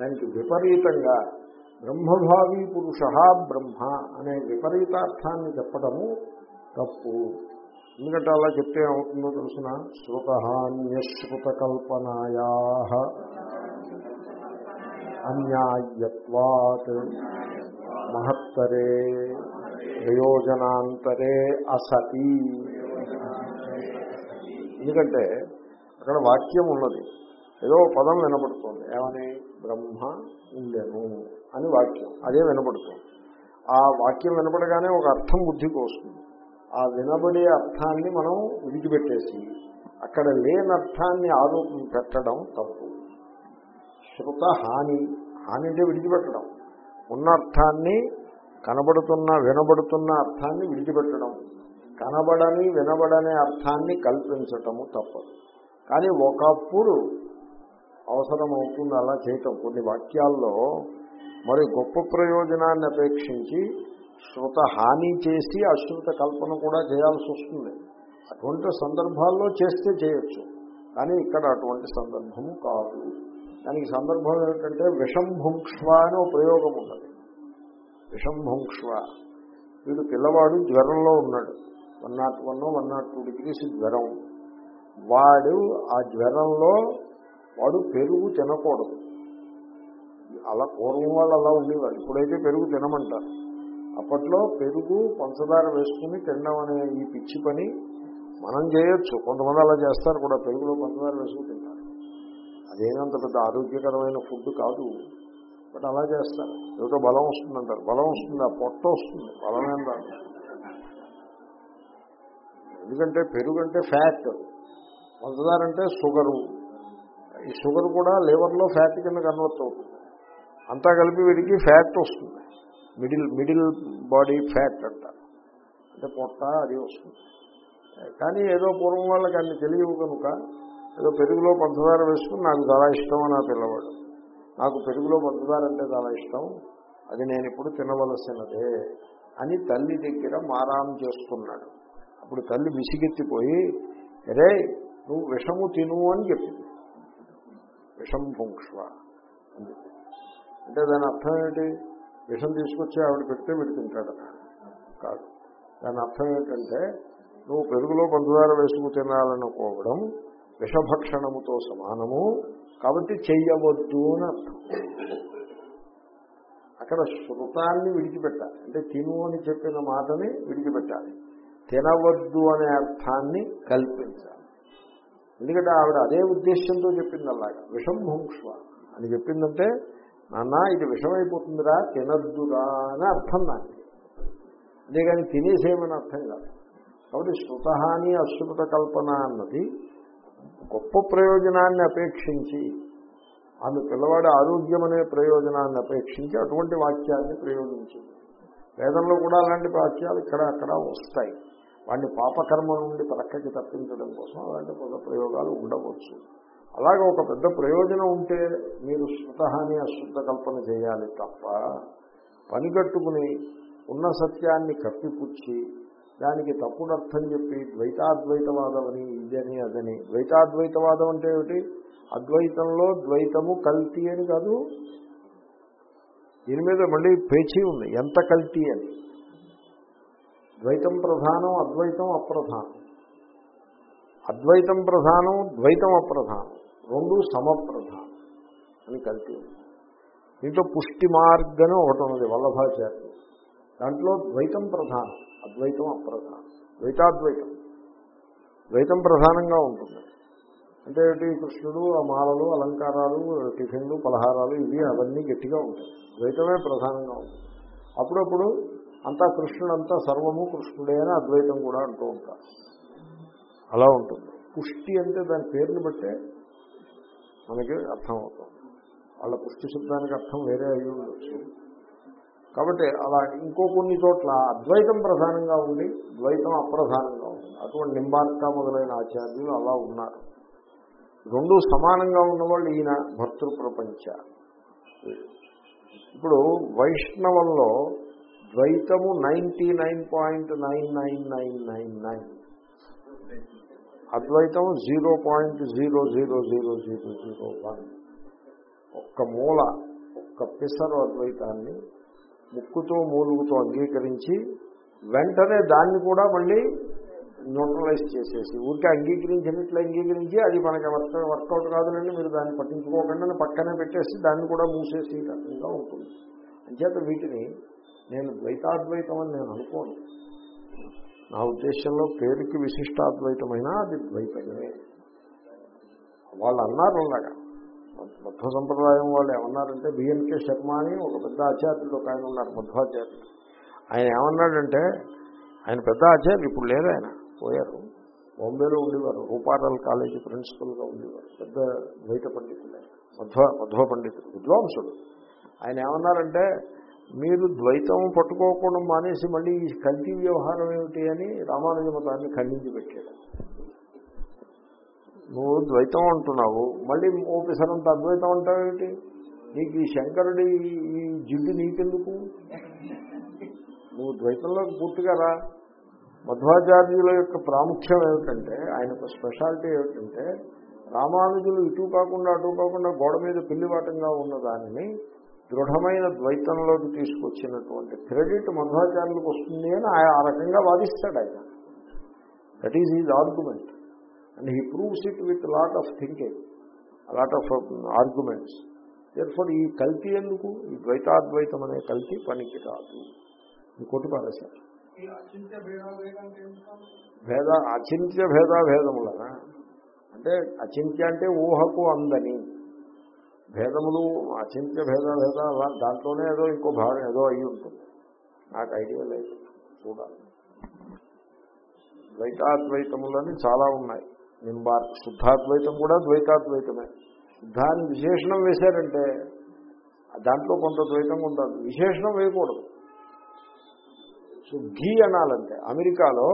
దానికి విపరీతంగా బ్రహ్మభావి పురుష బ్రహ్మ అనే విపరీతార్థాన్ని చెప్పడము తప్పు. ఎందుకంటే అలా చెప్తే ఏమవుతుందో తెలుసిన? శృతహాన్యశ్రుత కల్పనాయా అన్యాయత్వాత్ మహత్తరే ప్రయోజనాంతరే అసతి. ఎందుకంటే అక్కడ వాక్యం ఉన్నది. ఏదో పదం వినపడుతుంది. ఏమని? బ్రహ్మ ఉండెను అని వాక్యం. అదే వినపడుతుంది. ఆ వాక్యం వినపడగానే ఒక అర్థం బుద్ధికి వస్తుంది. ఆ వినబడే అర్థాన్ని మనం విడిచిపెట్టేసి అక్కడ లేని అర్థాన్ని ఆరోపణ పెట్టడం తప్పు. శృత హాని హాని అంటే విడిచిపెట్టడం. ఉన్న అర్థాన్ని కనబడుతున్న వినబడుతున్న అర్థాన్ని విడిచిపెట్టడం. కనబడని వినబడనే అర్థాన్ని కల్పించటము తప్పదు కానీ ఒకప్పుడు అవసరం అవుతుంది అలా చేయటం. కొన్ని వాక్యాల్లో మరి గొప్ప ప్రయోజనాన్ని అపేక్షించి శృత హాని చేసి అశ్రుత కల్పన కూడా చేయాల్సి వస్తుంది. అటువంటి సందర్భాల్లో చేస్తే చేయొచ్చు. కానీ ఇక్కడ అటువంటి సందర్భము కాదు. దానికి సందర్భం ఏమిటంటే విషంభుంక్ష్వ అని ఒక ప్రయోగం ఉన్నది. విషంభుంక్ష్వ. వీడు పిల్లవాడు జ్వరంలో ఉన్నాడు. One nought one one nought two degrees జ్వరం. వాడు ఆ జ్వరంలో వాడు పెరుగు తినకూడదు. అలా పూర్వం వాళ్ళు అలా ఉండేవారు ఇప్పుడైతే పెరుగు తినమంటారు. అప్పట్లో పెరుగు పంచదార వేసుకుని తినడం అనే ఈ పిచ్చి పని మనం చేయొచ్చు. కొంతమంది అలా చేస్తారు కూడా. పెరుగులో పంచదార వేసుకుని తింటారు. అదేనంత పెద్ద ఆరోగ్యకరమైన ఫుడ్ కాదు. బట్ అలా చేస్తారు. ఏదో బలం వస్తుందంటారు. బలం వస్తుంది. ఆ పొట్ట వస్తుంది. బలమేం రాదు. ఎందుకంటే పెరుగు అంటే ఫ్యాట్. పంచదార అంటే షుగరు. ఈ షుగర్ కూడా లివర్లో ఫ్యాట్ కింద కన్వర్ట్ అవుతుంది. అంతా కలిపి వీడికి ఫ్యాట్ వస్తుంది. మిడిల్ మిడిల్ బాడీ ఫ్యాట్ అంటారు అంటే పొట్ట అది వస్తుంది. కానీ ఏదో పూర్వం వాళ్ళకి అన్ని తెలియవు కనుక ఏదో పెరుగులో పంచదార వేసుకుని నాకు చాలా ఇష్టం అని ఆ పిల్లవాడు. నాకు పెరుగులో పంచదార అంటే చాలా ఇష్టం. అది నేను ఇప్పుడు తినవలసినదే అని తల్లి దగ్గర మారాం చేసుకున్నాడు అప్పుడు తల్లి విసిగెత్తిపోయి అరే నువ్వు విషము తిను అని చెప్పింది. విషం భుంక్ష్వ అని చెప్పింది అంటే దాని అర్థం ఏంటి విషం తీసుకొచ్చి ఆవిడ పెడితే వీడు తింటాడు. కాదు. దాని అర్థం ఏంటంటే నువ్వు పెరుగులో పంచదార వేసుకు తినాలనుకోవడం విషభక్షణముతో సమానము. కాబట్టి చెయ్యవద్దు అని అర్థం. అక్కడ శృతాన్ని విడిచిపెట్టాలి. అంటే తిను అని చెప్పిన మాటని విడిచిపెట్టాలి. తినవద్దు అనే అర్థాన్ని కల్పించాలి. ఎందుకంటే ఆవిడ అదే ఉద్దేశంతో చెప్పింది అలాగా విషం భుంక్ష్వ అని చెప్పిందంటే నాన్న ఇది విషమైపోతుందిరా తినద్దురా అని అర్థం నాకు. అంతేగాని తినేసేమని అర్థం కాదు. కాబట్టి శృతహాని అశ్రుత కల్పన అన్నది గొప్ప ప్రయోజనాన్ని అపేక్షించి ఆమె పిల్లవాడి ఆరోగ్యం అనే ప్రయోజనాన్ని అపేక్షించి అటువంటి వాక్యాన్ని ప్రయోగించింది. వేదంలో కూడా అలాంటి వాక్యాలు ఇక్కడ అక్కడ వస్తాయి. వాడిని పాపకర్మ నుండి ప్రక్కకి తప్పించడం కోసం అలాంటి పద ప్రయోగాలు ఉండవచ్చు. అలాగే ఒక పెద్ద ప్రయోజనం ఉంటే మీరు శృతహాని అశుద్ధ కల్పన చేయాలి తప్ప పనిగట్టుకుని ఉన్న సత్యాన్ని కప్పిపుచ్చి దానికి తప్పుడు అర్థం చెప్పి ద్వైతాద్వైతవాదం అని ఇదని అదని. ద్వైతాద్వైతవాదం అంటే ఏమిటి? అద్వైతంలో ద్వైతము కల్తీ అని కాదు. దీని మీద మళ్ళీ పేచీ ఉంది. ఎంత కల్తీ అని. ద్వైతం ప్రధానం అద్వైతం అప్రధానం. అద్వైతం ప్రధానం ద్వైతం అప్రధానం. రెండు సమప్రధానం అని కలిపి దీంట్లో పుష్టి మార్గం ఒకటి ఉన్నది వల్లభాచార్య. దాంట్లో ద్వైతం ప్రధానం అద్వైతం అప్రధానం. ద్వైతాద్వైతం. ద్వైతం ప్రధానంగా ఉంటుంది. అంటే కృష్ణుడు ఆ మాలలు అలంకారాలు టిఫిన్లు పలహారాలు ఇవి అవన్నీ గట్టిగా ఉంటాయి. ద్వైతమే ప్రధానంగా ఉంటుంది. అప్పుడప్పుడు అంతా కృష్ణుడంతా సర్వము కృష్ణుడే అని అద్వైతం కూడా అంటూ ఉంటారు. అలా ఉంటుంది. పుష్టి అంటే దాని పేరుని బట్టే మనకి అర్థం అవుతుంది వాళ్ళ పుష్టి శబ్దానికి అర్థం వేరే అయ్యి ఉండొచ్చు. కాబట్టి అలా ఇంకో కొన్ని చోట్ల అద్వైతం ప్రధానంగా ఉండి ద్వైతం అప్రధానంగా ఉంది. అటువంటి నింబార్క మొదలైన ఆచార్యులు అలా ఉన్నారు. రెండు సమానంగా ఉన్నవాళ్ళు ఈయన భర్తృ ప్రపంచ ఇప్పుడు వైష్ణవంలో ద్వైతము ninety nine point nine nine nine nine nine. అద్వైతం zero point zero zero zero zero zero one. ఒక్క మూల ఒక్క పిసరు అద్వైతాన్ని ముక్కుతో మూలుగుతో అంగీకరించి వెంటనే దాన్ని కూడా మళ్ళీ న్యూట్రలైజ్ చేసేసి ఊరికే అంగీకరించినట్లు అంగీకరించి అది మనకి వర్క్ వర్కౌట్ కాదులండి మీరు దాన్ని పట్టించుకోకుండా పక్కనే పెట్టేసి దాన్ని కూడా మూసేసి రకంగా ఉంటుంది. అంచేత వీటిని నేను ద్వైతాద్వైతం అని నేను అనుకోను. నా ఉద్దేశంలో పేరుకి విశిష్టాద్వైతమైనా అది ద్వైతమే. వాళ్ళు అన్నారు అలాగా మధ్వ సంప్రదాయం వాళ్ళు ఏమన్నారంటే బిఎన్కే శర్మ అని ఒక పెద్ద ఆచార్యుడు ఒక ఆయన ఉన్నారు మధ్వాచార్యులు ఆయన ఏమన్నాడంటే ఆయన పెద్ద ఆచార్యులు ఇప్పుడు లేరు ఆయన పోయారు. బాంబేలో ఉండేవారు రూపారల్ కాలేజీ ప్రిన్సిపల్గా ఉండేవారు పెద్ద ద్వైత పండితులు మధ్వ మధ్వ పండితుడు విద్వాంసుడు. ఆయన ఏమన్నారంటే మీరు ద్వైతం పట్టుకోకుండా మానేసి మళ్ళీ ఈ కల్తీ వ్యవహారం ఏమిటి అని రామానుజ మతాన్ని ఖండించి పెట్టాడు. నువ్వు ద్వైతం అంటున్నావు మళ్ళీ ఓపెసరంత అద్వైతం అంటావు ఏమిటి? నీకు ఈ శంకరుడి ఈ జిడ్డు నీకెందుకు? నువ్వు ద్వైతంలోకి పూర్తిగా రా. మధ్వాచార్యుల యొక్క ప్రాముఖ్యం ఏమిటంటే ఆయన యొక్క స్పెషాలిటీ ఏమిటంటే రామానుజులు ఇటు కాకుండా అటు కాకుండా గోడ మీద పిల్లివాటంగా ఉన్న దానిని దృఢమైన ద్వైతంలోకి తీసుకొచ్చినటువంటి క్రెడిట్ మధ్వాచార్యులకు వస్తుంది అని ఆయన ఆ రకంగా వాదిస్తాడు ఆయన. That is is argument and he proves it with lot of thinking lot of arguments for ఈ కల్తీ ఎందుకు? ఈ ద్వైతాద్వైతం అనే కల్తీ పనికి రాదు. కొట్టు పారేశారు. భేద అచింత్య భేదాభేదములనా అంటే అచింత్య అంటే ఊహకు అందని. భేదములు అచింత్య భేదాలు అలా దాంట్లోనే ఏదో ఇంకో భాగం ఏదో అయి ఉంటుంది. నాకు ఐడియా లేదు. చూడాలి. ద్వైతాద్వైతములని చాలా ఉన్నాయి. నింబార్ శుద్ధాద్వైతం కూడా ద్వైతాద్వైతమే. శుద్ధాన్ని విశేషణం వేశారంటే దాంట్లో కొంత ద్వైతం ఉండాలి. విశేషణం వేయకూడదు. సో ఘీ అనాలంటే అమెరికాలో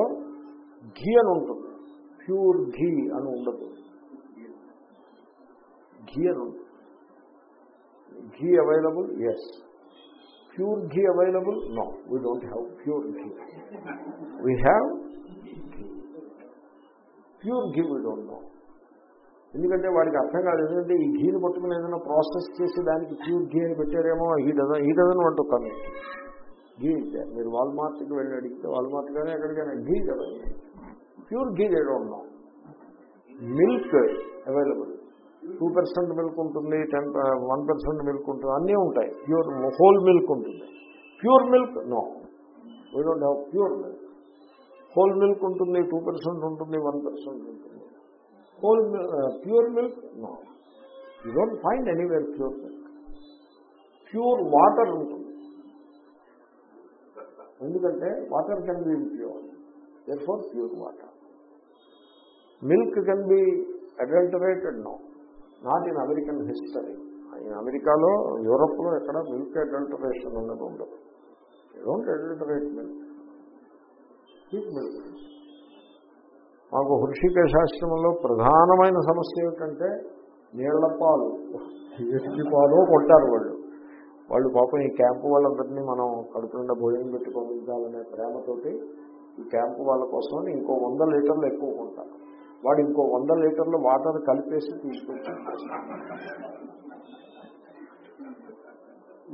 ఘీ అని ఉంటుంది. ప్యూర్ ఘీ అని ఉండదు. ఘీ అని ఉంటుంది. Ghee available? Yes pure ghee available? No we don't have pure ghee. We have pure ghee we don't know ఎందుకంటే వాడికి అర్థం కాదు. ఎందుకంటే ఈ ఘీని పట్టుకుని ఏదైనా ప్రాసెస్ చేసి దానికి ప్యూర్ ఘీ అని పెట్టారేమో ఈ డజన్ ఈ డజన్ అంటూ కమ్మి ఘీ మీరు వాల్మార్ట్కి వెళ్ళి అడిగితే వాల్మార్ట్ కానీ ఎక్కడికైనా ఘీ కదా. ప్యూర్ ఘీ ఉన్నాం milk available two percent milk ఉంటుంది టెన్ వన్ పర్సెంట్ మిల్క్ ఉంటుంది అన్నీ ఉంటాయి. ప్యూర్ హోల్ మిల్క్ ఉంటుంది. Pure milk no. We don't have pure milk. Whole milk ఉంటుంది టూ పర్సెంట్ ఉంటుంది వన్ పర్సెంట్ ఉంటుంది. Whole pure milk no. You don't find anywhere pure milk. Pure water ఉంటుంది. ఎందుకంటే water can be pure therefore pure water. Milk can be adulterated no. Not in American history. అమెరికాలో యూరప్లో ఎక్కడ milk adulteration ఉన్నది ఉండదు. Don't adulterate milk heat milk మాకు హృషికేశాశ్రమంలో ప్రధానమైన సమస్య ఏమిటంటే నీళ్ళ పాలు. ఎట్టి పాలు కొంటారు వాళ్ళు. వాళ్ళు పాపం ఈ క్యాంపు వాళ్ళందరినీ మనం కడుపు నిండా భోజనం పెట్టి పంపించాలనే ప్రేమతోటి ఈ క్యాంపు వాళ్ళ కోసం ఇంకో వంద లీటర్లు ఎక్కువ కొంటారు. వాడు ఇంకో వంద లీటర్లు వాటర్ కలిపేసి తీసుకొచ్చి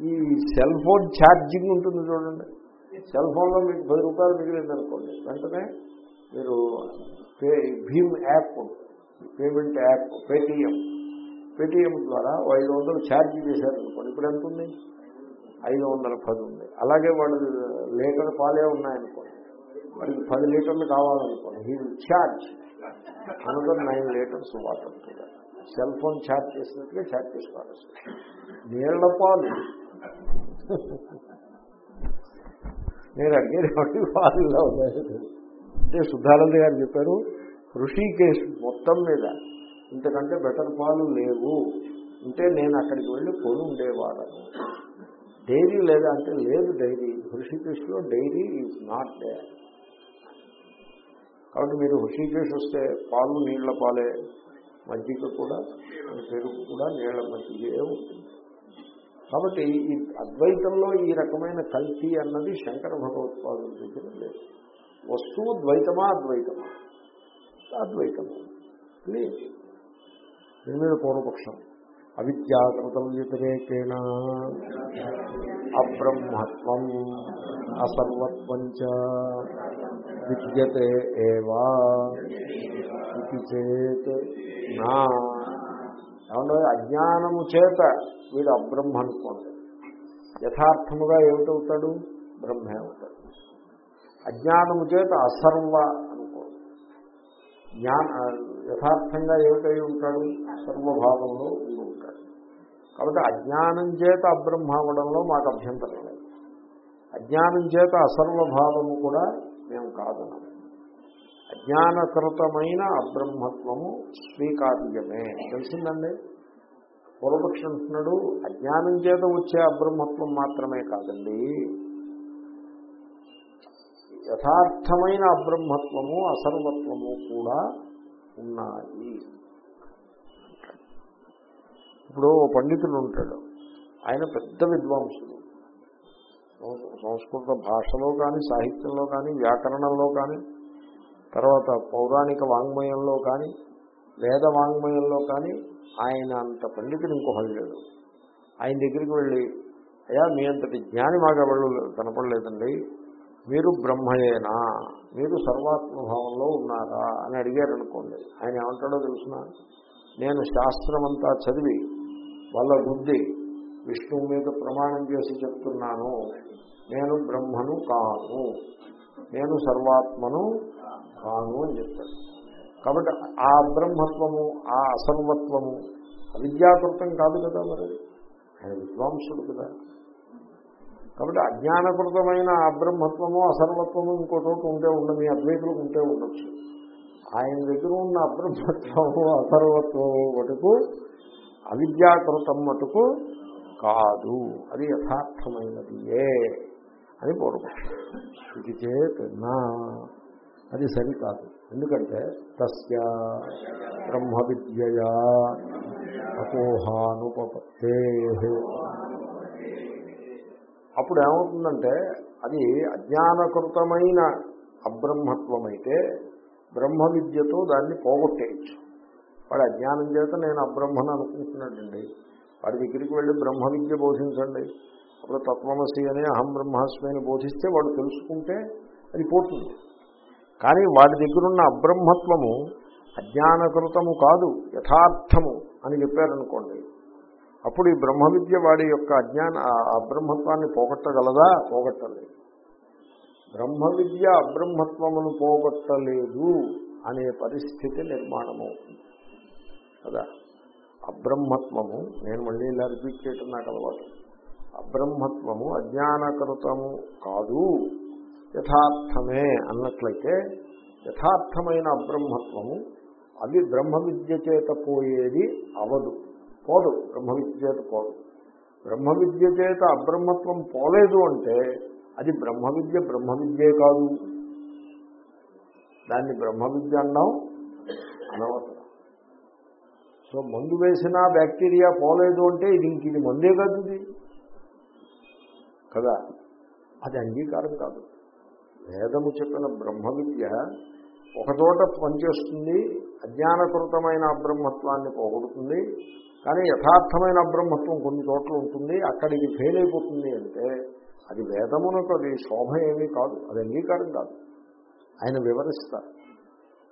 ఈ సెల్ ఫోన్ ఛార్జింగ్ ఉంటుంది చూడండి. సెల్ ఫోన్లో మీకు పది రూపాయలు మిగిలింది అనుకోండి. వెంటనే మీరు pay Bhim app payment app Paytm. Paytm ద్వారా ఐదు వందలు ఛార్జ్ చేశారనుకోండి. ఇప్పుడు ఎంత ఉంది? ఐదు వందల పది ఉంది. అలాగే వాళ్ళు లీటర్ పాలే ఉన్నాయనుకోండి. వాడికి పది లీటర్లు కావాలనుకోండి. He will charge. Another nine litres water cell phone charge చేసినట్టుగా ఛార్జ్ చేసుకోవాలి. నీళ్ళ పాలు. నేను అడిగేటువంటి వాటి ఉన్నాయి? అంటే శుద్ధానంద గారు చెప్పారు ఋషికేశ్ మొత్తం మీద ఇంతకంటే బెటర్ పాలు లేవు. అంటే నేను అక్కడికి వెళ్ళి పొడి ఉండేవాడను డైరీ లేదా అంటే లేదు డైరీ హృషికేశ్లో డైరీ ఈజ్ నాట్ డే కాబట్టి మీరు హృషికేశ్ వస్తే పాలు నీళ్ళ పాలే మజ్జిగ కూడా పెరుగు కూడా నీళ్ళ మజ్జిగే ఉంటుంది. కాబట్టి ఈ అద్వైతంలో ఈ రకమైన కల్తీ అన్నది శంకర భగవత్పాదుల దగ్గర లేదు. వస్తువు ద్వైతమా అద్వైతమా? అద్వైతమా. క్లియర్ దీని మీద పూర్వపక్షం. అవిద్యాకృతం వ్యతిరేకేణ అబ్రహ్మత్వం అసర్వత్వం చ విద్యతే ఏవా? ఇది చేత్ నా. ఏమన్నా అజ్ఞానము చేత వీడు అబ్రహ్మ అనుకోండి. యథార్థముగా ఏమిటవుతాడు? బ్రహ్మే అవుతాడు. అజ్ఞానము చేత అసర్వ అనుకోండి. జ్ఞాన యథార్థంగా ఏమిటై ఉంటాడు? సర్వభావంలో ఉండి ఉంటాడు. కాబట్టి అజ్ఞానం చేత అబ్రహ్మ అవడంలో మాకు అభ్యంతరం లేదు. అజ్ఞానం చేత అసర్వభావము కూడా మేము కాదన్నాం అజ్ఞానకృతమైన అబ్రహ్మత్వము స్వీకార్యమే. తెలిసిందండి? పూర్వపక్షి అంటున్నాడు అజ్ఞానం చేత వచ్చే అబ్రహ్మత్వం మాత్రమే కాదండి. యథార్థమైన అబ్రహ్మత్వము అసర్వత్వము కూడా ఉన్నాయి. ఇప్పుడు పండితుడు ఉంటాడు ఆయన పెద్ద విద్వాంసుడు. సంస్కృత భాషలో కానీ సాహిత్యంలో కానీ వ్యాకరణంలో కానీ తర్వాత పౌరాణిక వాంగ్మయంలో కానీ వేద వాంగ్మయంలో కానీ ఆయన అంత పండితుడు ఇంకొకళ్ళు లేడు. ఆయన దగ్గరికి వెళ్ళి అయ్యా మీ అంతటి జ్ఞాని మాకు ఎవరు కనపడలేదండి. మీరు బ్రహ్మయేనా? మీరు సర్వాత్మభావంలో ఉన్నారా? అని అడిగారు అనుకోండి ఆయన ఏమంటాడో తెలుసిన? నేను శాస్త్రమంతా చదివి వాళ్ళ బుద్ధి విష్ణువు మీద ప్రమాణం చేసి చెప్తున్నాను. నేను బ్రహ్మను కాను. నేను సర్వాత్మను కాను అని చెప్తాడు కాబట్టి ఆ బ్రహ్మత్వము ఆ అసర్వత్వము అవిద్యాకృతం కాదు కదా మరి? ఆయన విద్వాంసుడు కదా. కాబట్టి అజ్ఞానకృతమైన అబ్రహ్మత్వము అసర్వత్వము ఇంకో చోట ఉంటే ఉండదు మీ అద్వైతులకు ఉంటే ఉండొచ్చు ఆయన దగ్గర ఉన్న అబ్రహ్మత్వము అసర్వత్వము మటుకు అవిద్యాకృతం మటుకు కాదు. అది యథార్థమైనది. ఏ? అని పూర్వపక్షం ఇది చేత్ నా అది సరికాదు ఎందుకంటే తస్య బ్రహ్మ విద్యయా అపోహానుపత్తే అప్పుడు ఏమవుతుందంటే అది అజ్ఞానకృతమైన అబ్రహ్మత్వం అయితే బ్రహ్మ విద్యతో దాన్ని పోగొట్టేయచ్చు. వాడు అజ్ఞానం చేత నేను అబ్రహ్మను అనుకుంటున్నాడండి వాడి దగ్గరికి వెళ్ళి బ్రహ్మ విద్య బోధించండి. అప్పుడు తత్వమసి అని అహం బ్రహ్మాస్మి అని బోధిస్తే వాడు తెలుసుకుంటే అది పోతుంది. కానీ వాడి దగ్గరున్న అబ్రహ్మత్వము అజ్ఞానకృతము కాదు యథార్థము అని చెప్పారనుకోండి. అప్పుడు ఈ బ్రహ్మ విద్య వాడి యొక్క అజ్ఞాన అబ్రహ్మత్వాన్ని పోగొట్టగలదా? పోగొట్టలేదు. బ్రహ్మ విద్య అబ్రహ్మత్వమును పోగొట్టలేదు అనే పరిస్థితి నిర్మాణమవుతుంది కదా? అబ్రహ్మత్వము నేను మళ్ళీ ఇలా రిపీట్ చేయటం నాకు అలవాటు. అబ్రహ్మత్వము అజ్ఞానకృతము కాదు. యథార్థమే అన్నట్లయితే యథార్థమైన అబ్రహ్మత్వము అది బ్రహ్మ విద్య చేత పోయేది అవదు పోదు బ్రహ్మ విద్య చేత పోదు. బ్రహ్మ విద్య చేత అబ్రహ్మత్వం పోలేదు అంటే అది బ్రహ్మ విద్య బ్రహ్మ విద్యే కాదు. దాన్ని బ్రహ్మ విద్య అన్నాం అనవసరం. సో మందు వేసినా బ్యాక్టీరియా పోలేదు అంటే ఇది ఇంక ఇది మందే కాదు ఇది. కదా అది అంగీకారం కాదు. వేదము చెప్పిన బ్రహ్మ విద్య ఒకచోట పనిచేస్తుంది అజ్ఞానకృతమైన అబ్రహ్మత్వాన్ని పోగొడుతుంది కానీ యథార్థమైన అబ్రహ్మత్వం కొన్ని చోట్ల ఉంటుంది అక్కడికి ఫెయిల్ అయిపోతుంది అంటే అది వేదమునకు అది శోభ ఏమీ కాదు అది అంగీకారం కాదు. ఆయన వివరిస్తారు.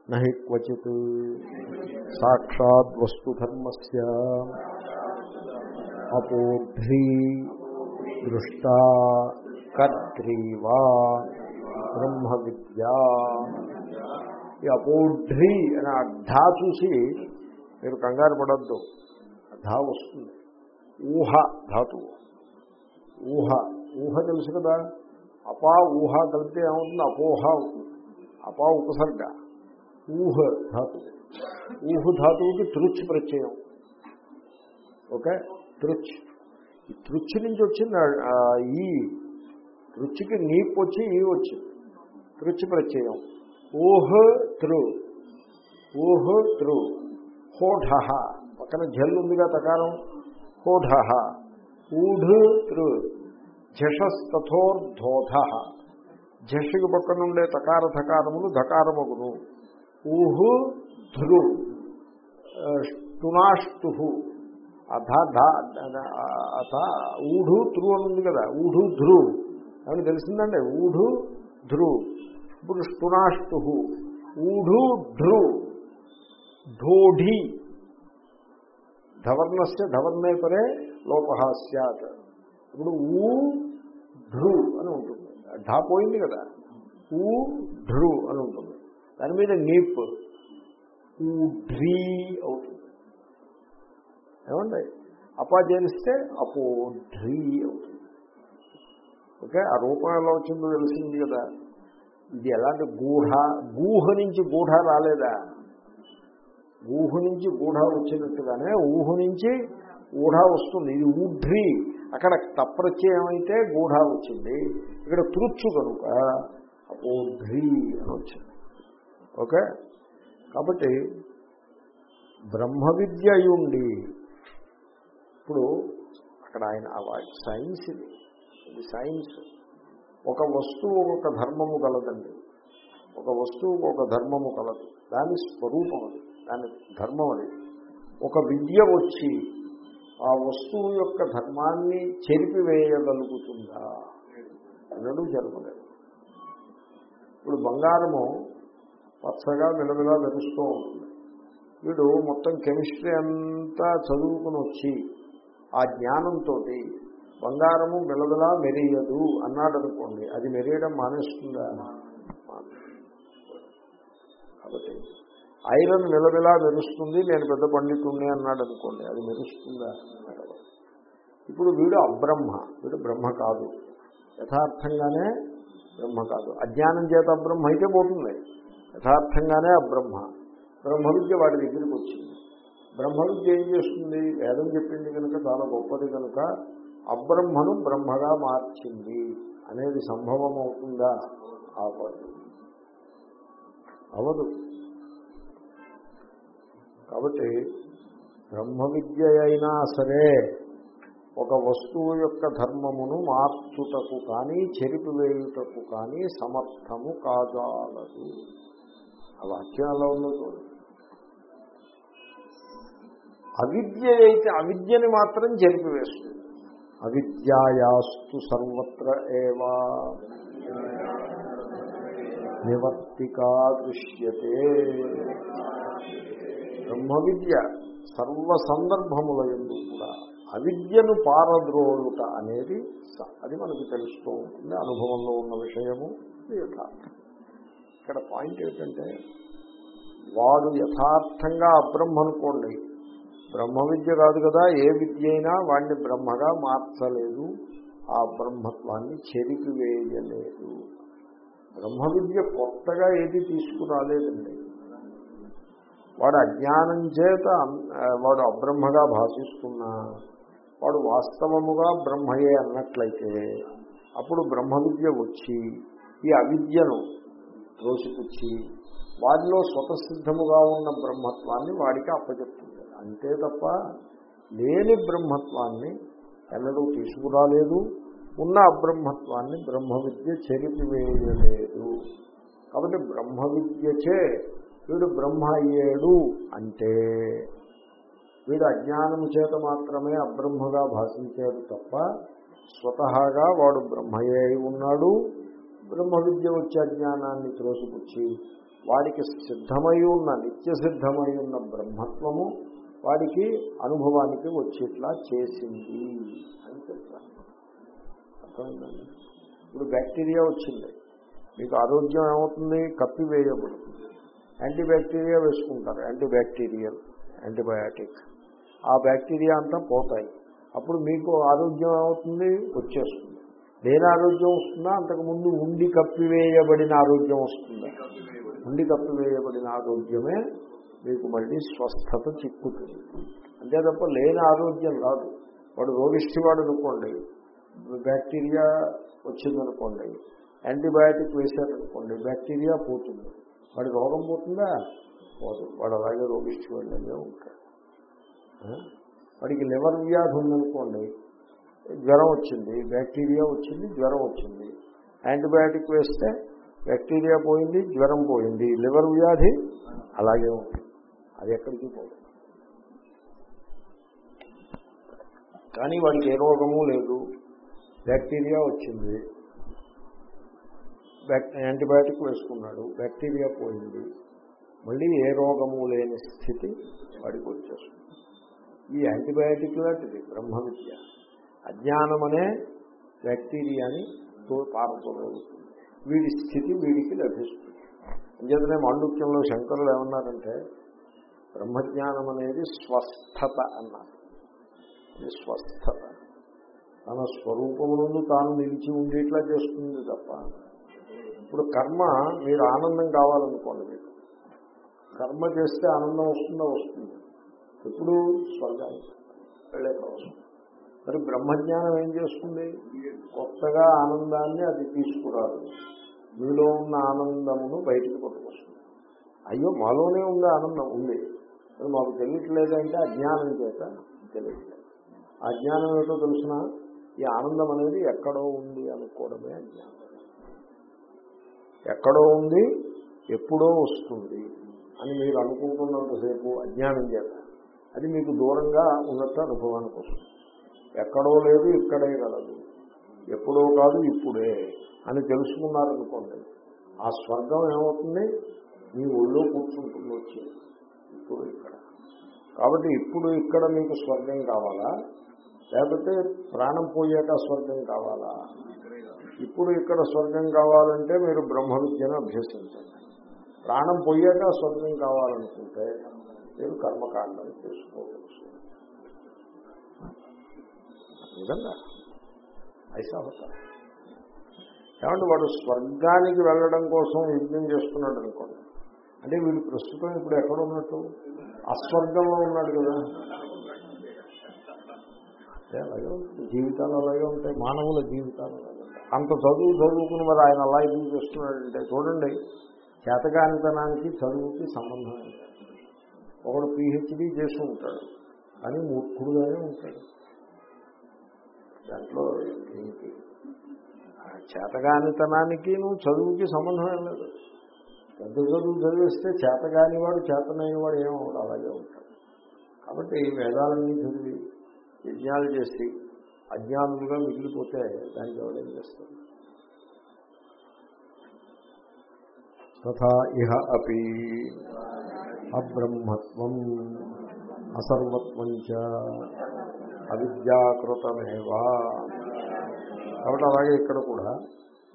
నహి క్వచిత్ సాక్షాత్ వస్తుధర్మస్ అపోఢ్రీ దృష్టా కర్త్రీవా బ్రహ్మ విద్యా ఈ అపోఢ్రీ అనే అడ్డా చూసి మీరు కంగారు పడద్దు. అడ్డా వస్తుంది. ఊహ ధాతువు. ఊహ. ఊహ తెలుసు కదా? అపా ఊహ కలిపితే ఏమవుతుంది? అపోహ అవుతుంది. అపా ఉపసర్గ. ఊహ ధాతువు. ఊహ ధాతువుకి తృచ్ ప్రత్యయం. ఓకే? తృచ్ ఈ నుంచి వచ్చింది ఈ. రుచికి నీపు వచ్చి ఈ వచ్చింది తృచ్ ప్రత్యయం. ఊహ త్రు. ఊహ త్రు. హోఢ. పక్కన జల్ ఉందిగా తకారం. హోఢ. ఊఢు త్రు. ఝషస్తథోర్ధోధ. ఝషికి పక్కన ఉండే తకార ధకారములు ధకారమగును. ఊహు ధృ టునాష్టు అధ అథ ఊఢు ధ్రు అని ఉంది కదా ఊఢు ధ్రు. ఏమని తెలిసిందండి? ఊఢు ధ్రు. ఇప్పుడు స్తునాష్టు ఊఢు ధ్రు. ఢోఢి ధవర్ణస్య ధవర్ణే పరే లోప సత్ ఇప్పుడు ఊ ధ్రు అని ఉంటుంది. ఢా పోయింది కదా. ఊ ధ్రు అని ఉంటుంది. దాని మీద నీప్. ఊఢ్రీ అవుతుంది. ఏమండి అపా చేరిస్తే ఓకే? ఆ రూపం ఎలా వచ్చిందో తెలిసింది కదా. ఇది ఎలాంటి గూఢ? గూహ నుంచి గూఢ రాలేదా? ఊహ నుంచి గూఢ వచ్చినట్టుగానే ఊహ నుంచి ఊఢ వస్తుంది. ఇది ఊఢ్రి అక్కడ తప్రత్యయమైతే అయితే గూఢ వచ్చింది. ఇక్కడ తృచ్చు కనుక ఊఢ్రి అని వచ్చింది. ఓకే? కాబట్టి బ్రహ్మ విద్య అయి ఉండి ఇప్పుడు అక్కడ ఆయన సైన్స్ ఇది. ఇది సైన్స్. ఒక వస్తువు ఒక ధర్మము కలదండి ఒక వస్తువు ఒక ధర్మము కలదు దాని స్వరూపం అది. దాని ధర్మం అది. ఒక విద్య వచ్చి ఆ వస్తువు యొక్క ధర్మాన్ని చెరిపివేయగలుగుతుందా? ఎన్నడూ జరగలేదు. ఇప్పుడు బంగారము పచ్చగా విలవిలా మెరుస్తూ ఉంటుంది. వీడు మొత్తం కెమిస్ట్రీ అంతా చదువుకుని వచ్చి ఆ జ్ఞానంతో బంగారము మెలదలా మెరియదు అన్నాడు అనుకోండి అది మెరియడం మానేస్తుందా? కాబట్టి ఐరన్ మెలమెలా మెరుస్తుంది నేను పెద్ద పండితుణ్ణి అన్నాడు అనుకోండి అది మెరుస్తుందా? ఇప్పుడు వీడు అబ్రహ్మ వీడు బ్రహ్మ కాదు. యథార్థంగానే బ్రహ్మ కాదు. అజ్ఞానం చేత అబ్రహ్మ అయితే పోతుంది. యథార్థంగానే అబ్రహ్మ. బ్రహ్మ విద్య వాడి దగ్గరికి వచ్చింది. బ్రహ్మ విద్య ఏం చేస్తుంది? వేదం చెప్పింది కనుక చాలా గొప్పది కనుక అబ్రహ్మను బ్రహ్మగా మార్చింది అనేది సంభవం అవుతుందా అవదు. అవదు. కాబట్టి బ్రహ్మ విద్య అయినా సరే ఒక వస్తువు యొక్క ధర్మమును మార్చుటకు కానీ చెరిపివేయుటకు కానీ సమర్థము కాజాలదు. ఆ వాక్యం ఎలా ఉందో చూడండి. అవిద్య అయితే అవిద్యని మాత్రం జరిపివేస్తుంది అవిద్యాయాస్తు సర్వత్ర ఏవా. నివర్తికా దృశ్యతే. బ్రహ్మ విద్య సర్వ సందర్భముల ఎందు కూడా అవిద్యను పారద్రోలుట అనేది అది మనకు తెలుస్తూ ఉంటుంది. అనుభవంలో ఉన్న విషయము యథార్థం. ఇక్కడ పాయింట్ ఏంటంటే వాడు యథార్థంగా అబ్రహ్మ అనుకోండి బ్రహ్మ విద్య కాదు కదా ఏ విద్య అయినా వాడిని బ్రహ్మగా మార్చలేదు. ఆ బ్రహ్మత్వాన్ని చెరిపివేయలేదు బ్రహ్మ విద్య కొత్తగా ఏది తీసుకురాలేదండి. వాడు అజ్ఞానం చేత వాడు అబ్రహ్మగా భాషిస్తున్నా వాడు వాస్తవముగా బ్రహ్మయే అన్నట్లయితే అప్పుడు బ్రహ్మ విద్య వచ్చి ఈ అవిద్యను త్రోసిపుచ్చి వారిలో స్వతసిద్ధముగా ఉన్న బ్రహ్మత్వాన్ని వాడికి అప్పచెప్తుంది. అంతే తప్ప లేని బ్రహ్మత్వాన్ని ఎన్నడూ తీసుకురాలేదు ఉన్న అబ్రహ్మత్వాన్ని బ్రహ్మ విద్య చెరిపివేయలేదు. కాబట్టి బ్రహ్మ విద్యచే వీడు బ్రహ్మ అయ్యేడు అంటే వీడు అజ్ఞానము చేత మాత్రమే అబ్రహ్మగా భాషించాడు తప్ప స్వతహాగా వాడు బ్రహ్మయ్యే ఉన్నాడు. బ్రహ్మ విద్య వచ్చే అజ్ఞానాన్ని త్రోసిపుచ్చి వాడికి సిద్ధమై ఉన్న నిత్య సిద్ధమై ఉన్న బ్రహ్మత్వము వాడికి అనుభవానికి వచ్చేట్లా చేసింది అని చెప్తాను అర్థమైందండి? ఇప్పుడు బ్యాక్టీరియా వచ్చింది. మీకు ఆరోగ్యం ఏమవుతుంది? కప్పివేయబడుతుంది యాంటీబ్యాక్టీరియా వేసుకుంటారు. యాంటీబ్యాక్టీరియల్ యాంటీబయాటిక్ ఆ బ్యాక్టీరియా అంతా పోతాయి. అప్పుడు మీకు ఆరోగ్యం ఏమవుతుంది? వచ్చేస్తుంది. దేని ఆరోగ్యం వస్తుందా? అంతకుముందు ఉండి కప్పివేయబడిన ఆరోగ్యం వస్తుందా. ఉండి కప్పివేయబడిన ఆరోగ్యమే మీకు మళ్ళీ స్వస్థత చిక్కుతుంది. అంతే తప్ప లేని ఆరోగ్యం రాదు. వాడు రోగిష్టివాడు అనుకోండి బ్యాక్టీరియా వచ్చిందనుకోండి యాంటీబయాటిక్ వేశారనుకోండి బ్యాక్టీరియా పోతుంది. వాడి రోగం పోతుందా? పోదు. వాడు అలాగే రోగిష్టివాడినే ఉంటాడు. వాడికి లివర్ వ్యాధి ఉందనుకోండి జ్వరం వచ్చింది బ్యాక్టీరియా వచ్చింది జ్వరం వచ్చింది. యాంటీబయాటిక్ వేస్తే బ్యాక్టీరియా పోయింది జ్వరం పోయింది. లివర్ వ్యాధి అలాగే ఉంటుంది. అది ఎక్కడికి పోదు. కానీ వాడికి ఏ రోగము లేదు. బ్యాక్టీరియా వచ్చింది. బ్యాక్ యాంటీబయాటిక్ వేసుకున్నాడు. బ్యాక్టీరియా పోయింది. మళ్ళీ ఏ రోగము లేని స్థితి వాడికి వచ్చేస్తుంది. ఈ యాంటీబయాటిక్ లాంటిది బ్రహ్మ విద్య అజ్ఞానం అనే బ్యాక్టీరియాని తో పారతోలుతుంది. వీడి స్థితి వీడికి లభిస్తుంది. అంచేతనే మాండుక్యంలో శంకరులు ఏమన్నారంటే బ్రహ్మజ్ఞానం అనేది స్వస్థత అన్నారు స్వస్థత. తన స్వరూపమునందు తాను నిలిచి ఉండేట్లా చేస్తుంది తప్ప ఇప్పుడు కర్మ మీరు ఆనందం కావాలనుకోండి మీకు. కర్మ చేస్తే ఆనందం వస్తుందో? వస్తుంది. ఎప్పుడు స్వర్గానికి వెళ్ళే అవసరం మరి బ్రహ్మజ్ఞానం ఏం చేస్తుంది? కొత్తగా ఆనందాన్ని అది తీసుకురాదు. మీలో ఉన్న ఆనందమును బయటికి పట్టుకొస్తుంది. అయ్యో మాలోనే ఉంది ఆనందం? ఉంది. మాకు తెలియట్లేదంటే అజ్ఞానం చేత తెలియట్లేదు. ఆ ఏమిటో తెలిసిన ఈ ఆనందం అనేది ఎక్కడో ఉంది అనుకోవడమే అజ్ఞానం ఎక్కడో ఉంది ఎప్పుడో వస్తుంది అని మీరు అనుకుంటున్నంతసేపు అజ్ఞానం చేత. అది మీకు దూరంగా ఉన్నట్టు అనుభవానికి వస్తుంది. ఎక్కడో లేదు ఇక్కడే కలదు. ఎప్పుడో కాదు ఇప్పుడే అని తెలుసుకున్నారనుకోండి ఆ స్వర్గం ఏమవుతుంది? మీ ఒళ్ళో కూర్చుంటుంది వచ్చి ఇప్పుడు ఇక్కడ. కాబట్టి ఇప్పుడు ఇక్కడ మీకు స్వర్గం కావాలా? లేకపోతే ప్రాణం పోయాక స్వర్గం కావాలా? ఇప్పుడు ఇక్కడ స్వర్గం కావాలంటే మీరు బ్రహ్మ విద్యను అభ్యసించండి. ప్రాణం పోయాక స్వర్గం కావాలనుకుంటే మీరు కర్మకాండం చేసుకోవచ్చు. నిజంగా ఐసా హోతా వాడు స్వర్గానికి వెళ్ళడం కోసం యజ్ఞం చేస్తున్నాడు అనుకోండి. అంటే వీడు ప్రస్తుతం ఇప్పుడు ఎక్కడ ఉన్నట్టు? అస్వర్గంలో ఉన్నాడు కదా. అలాగే ఉంటుంది. జీవితాలు అలాగే ఉంటాయి. మానవుల జీవితాలు అలాగే అంత చదువు చదువుకుని మరి ఆయన అలా ఇది చేస్తున్నాడంటే చూడండి చేతగానితనానికి చదువుకి సంబంధం ఒకడు పిహెచ్డీ చేసి ఉంటాడు కానీ మూర్ఖుడుగానే ఉంటాడు. దాంట్లో చేతగానితనానికి నువ్వు చదువుకి సంబంధం లేదు. పెద్ద చదువు చదివిస్తే చేతగాని వాడు చేతనైన వాడు ఏమవుతాడు అలాగే ఉంటాడు. కాబట్టి వేదాలన్నీ చదివి యజ్ఞాలు చేసి అజ్ఞానులుగా మిగిలిపోతే దానికి ఎవరేం చేస్తారు? తథా ఇహ అపి అబ్రహ్మత్వం అసర్వత్వం చ అవిద్యాకృతమేవా. కాబట్టి అలాగే ఇక్కడ కూడా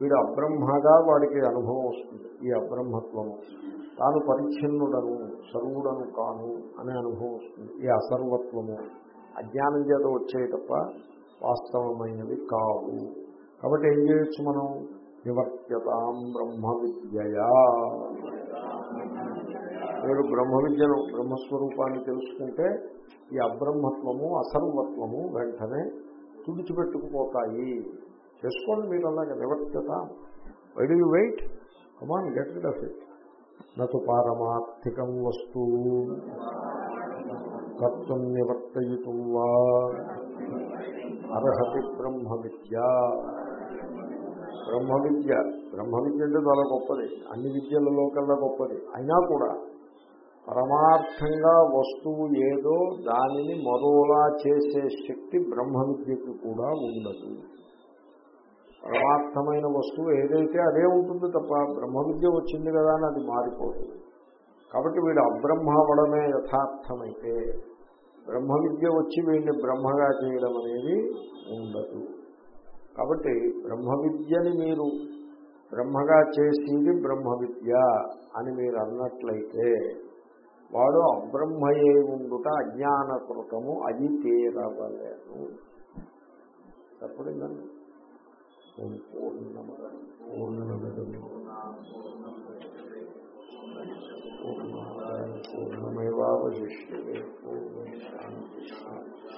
వీడు అబ్రహ్మగా వాడికి అనుభవం వస్తుంది. ఈ అబ్రహ్మత్వము తాను పరిచ్ఛిన్నుడను సర్వుడను కాను అనే అనుభవం వస్తుంది. ఈ అసర్వత్వము. అజ్ఞానం చేత వచ్చే తప్ప వాస్తవమైనవి కావు. కాబట్టి ఏం చేయొచ్చు మనం? నివర్త్యతాం బ్రహ్మ విద్యయా మీరు బ్రహ్మ విద్యను బ్రహ్మస్వరూపాన్ని తెలుసుకుంటే ఈ అబ్రహ్మత్వము అసర్వత్వము వెంటనే తుడిచిపెట్టుకుపోతాయి. చేసుకోండి మీరు అలాగే నివర్త్యత why do you wait come on get rid of it నటు పారమార్థికం వస్తువు కర్తం నివర్తయితుం వా. అర్హతి బ్రహ్మ విద్య బ్రహ్మ విద్య బ్రహ్మ విద్య అంటే చాలా గొప్పది. అన్ని విద్యలలో కల్లా గొప్పది. అయినా కూడా పరమార్థంగా వస్తువు ఏదో దానిని మరోలా చేసే శక్తి బ్రహ్మ విద్యకు కూడా ఉండదు. పరమార్థమైన వస్తువు ఏదైతే అదే ఉంటుంది తప్ప బ్రహ్మ విద్య వచ్చింది కదా అని అది మారిపోదు. కాబట్టి వీడు అబ్రహ్మ అవడమే యథార్థమైతే బ్రహ్మ విద్య వచ్చి వీడిని బ్రహ్మగా చేయడం అనేది ఉండదు. కాబట్టి బ్రహ్మ విద్యని మీరు బ్రహ్మగా చేసేది బ్రహ్మ విద్య అని మీరు అన్నట్లయితే వాడు అబ్రహ్మయే ఉండుట అజ్ఞానకృతము అది తీరవలేను. తప్పడిందండి? ఓం పూర్ణమద పూర్ణమిదం పూర్ణమేవాశిష్యే శాంతి శాంతి.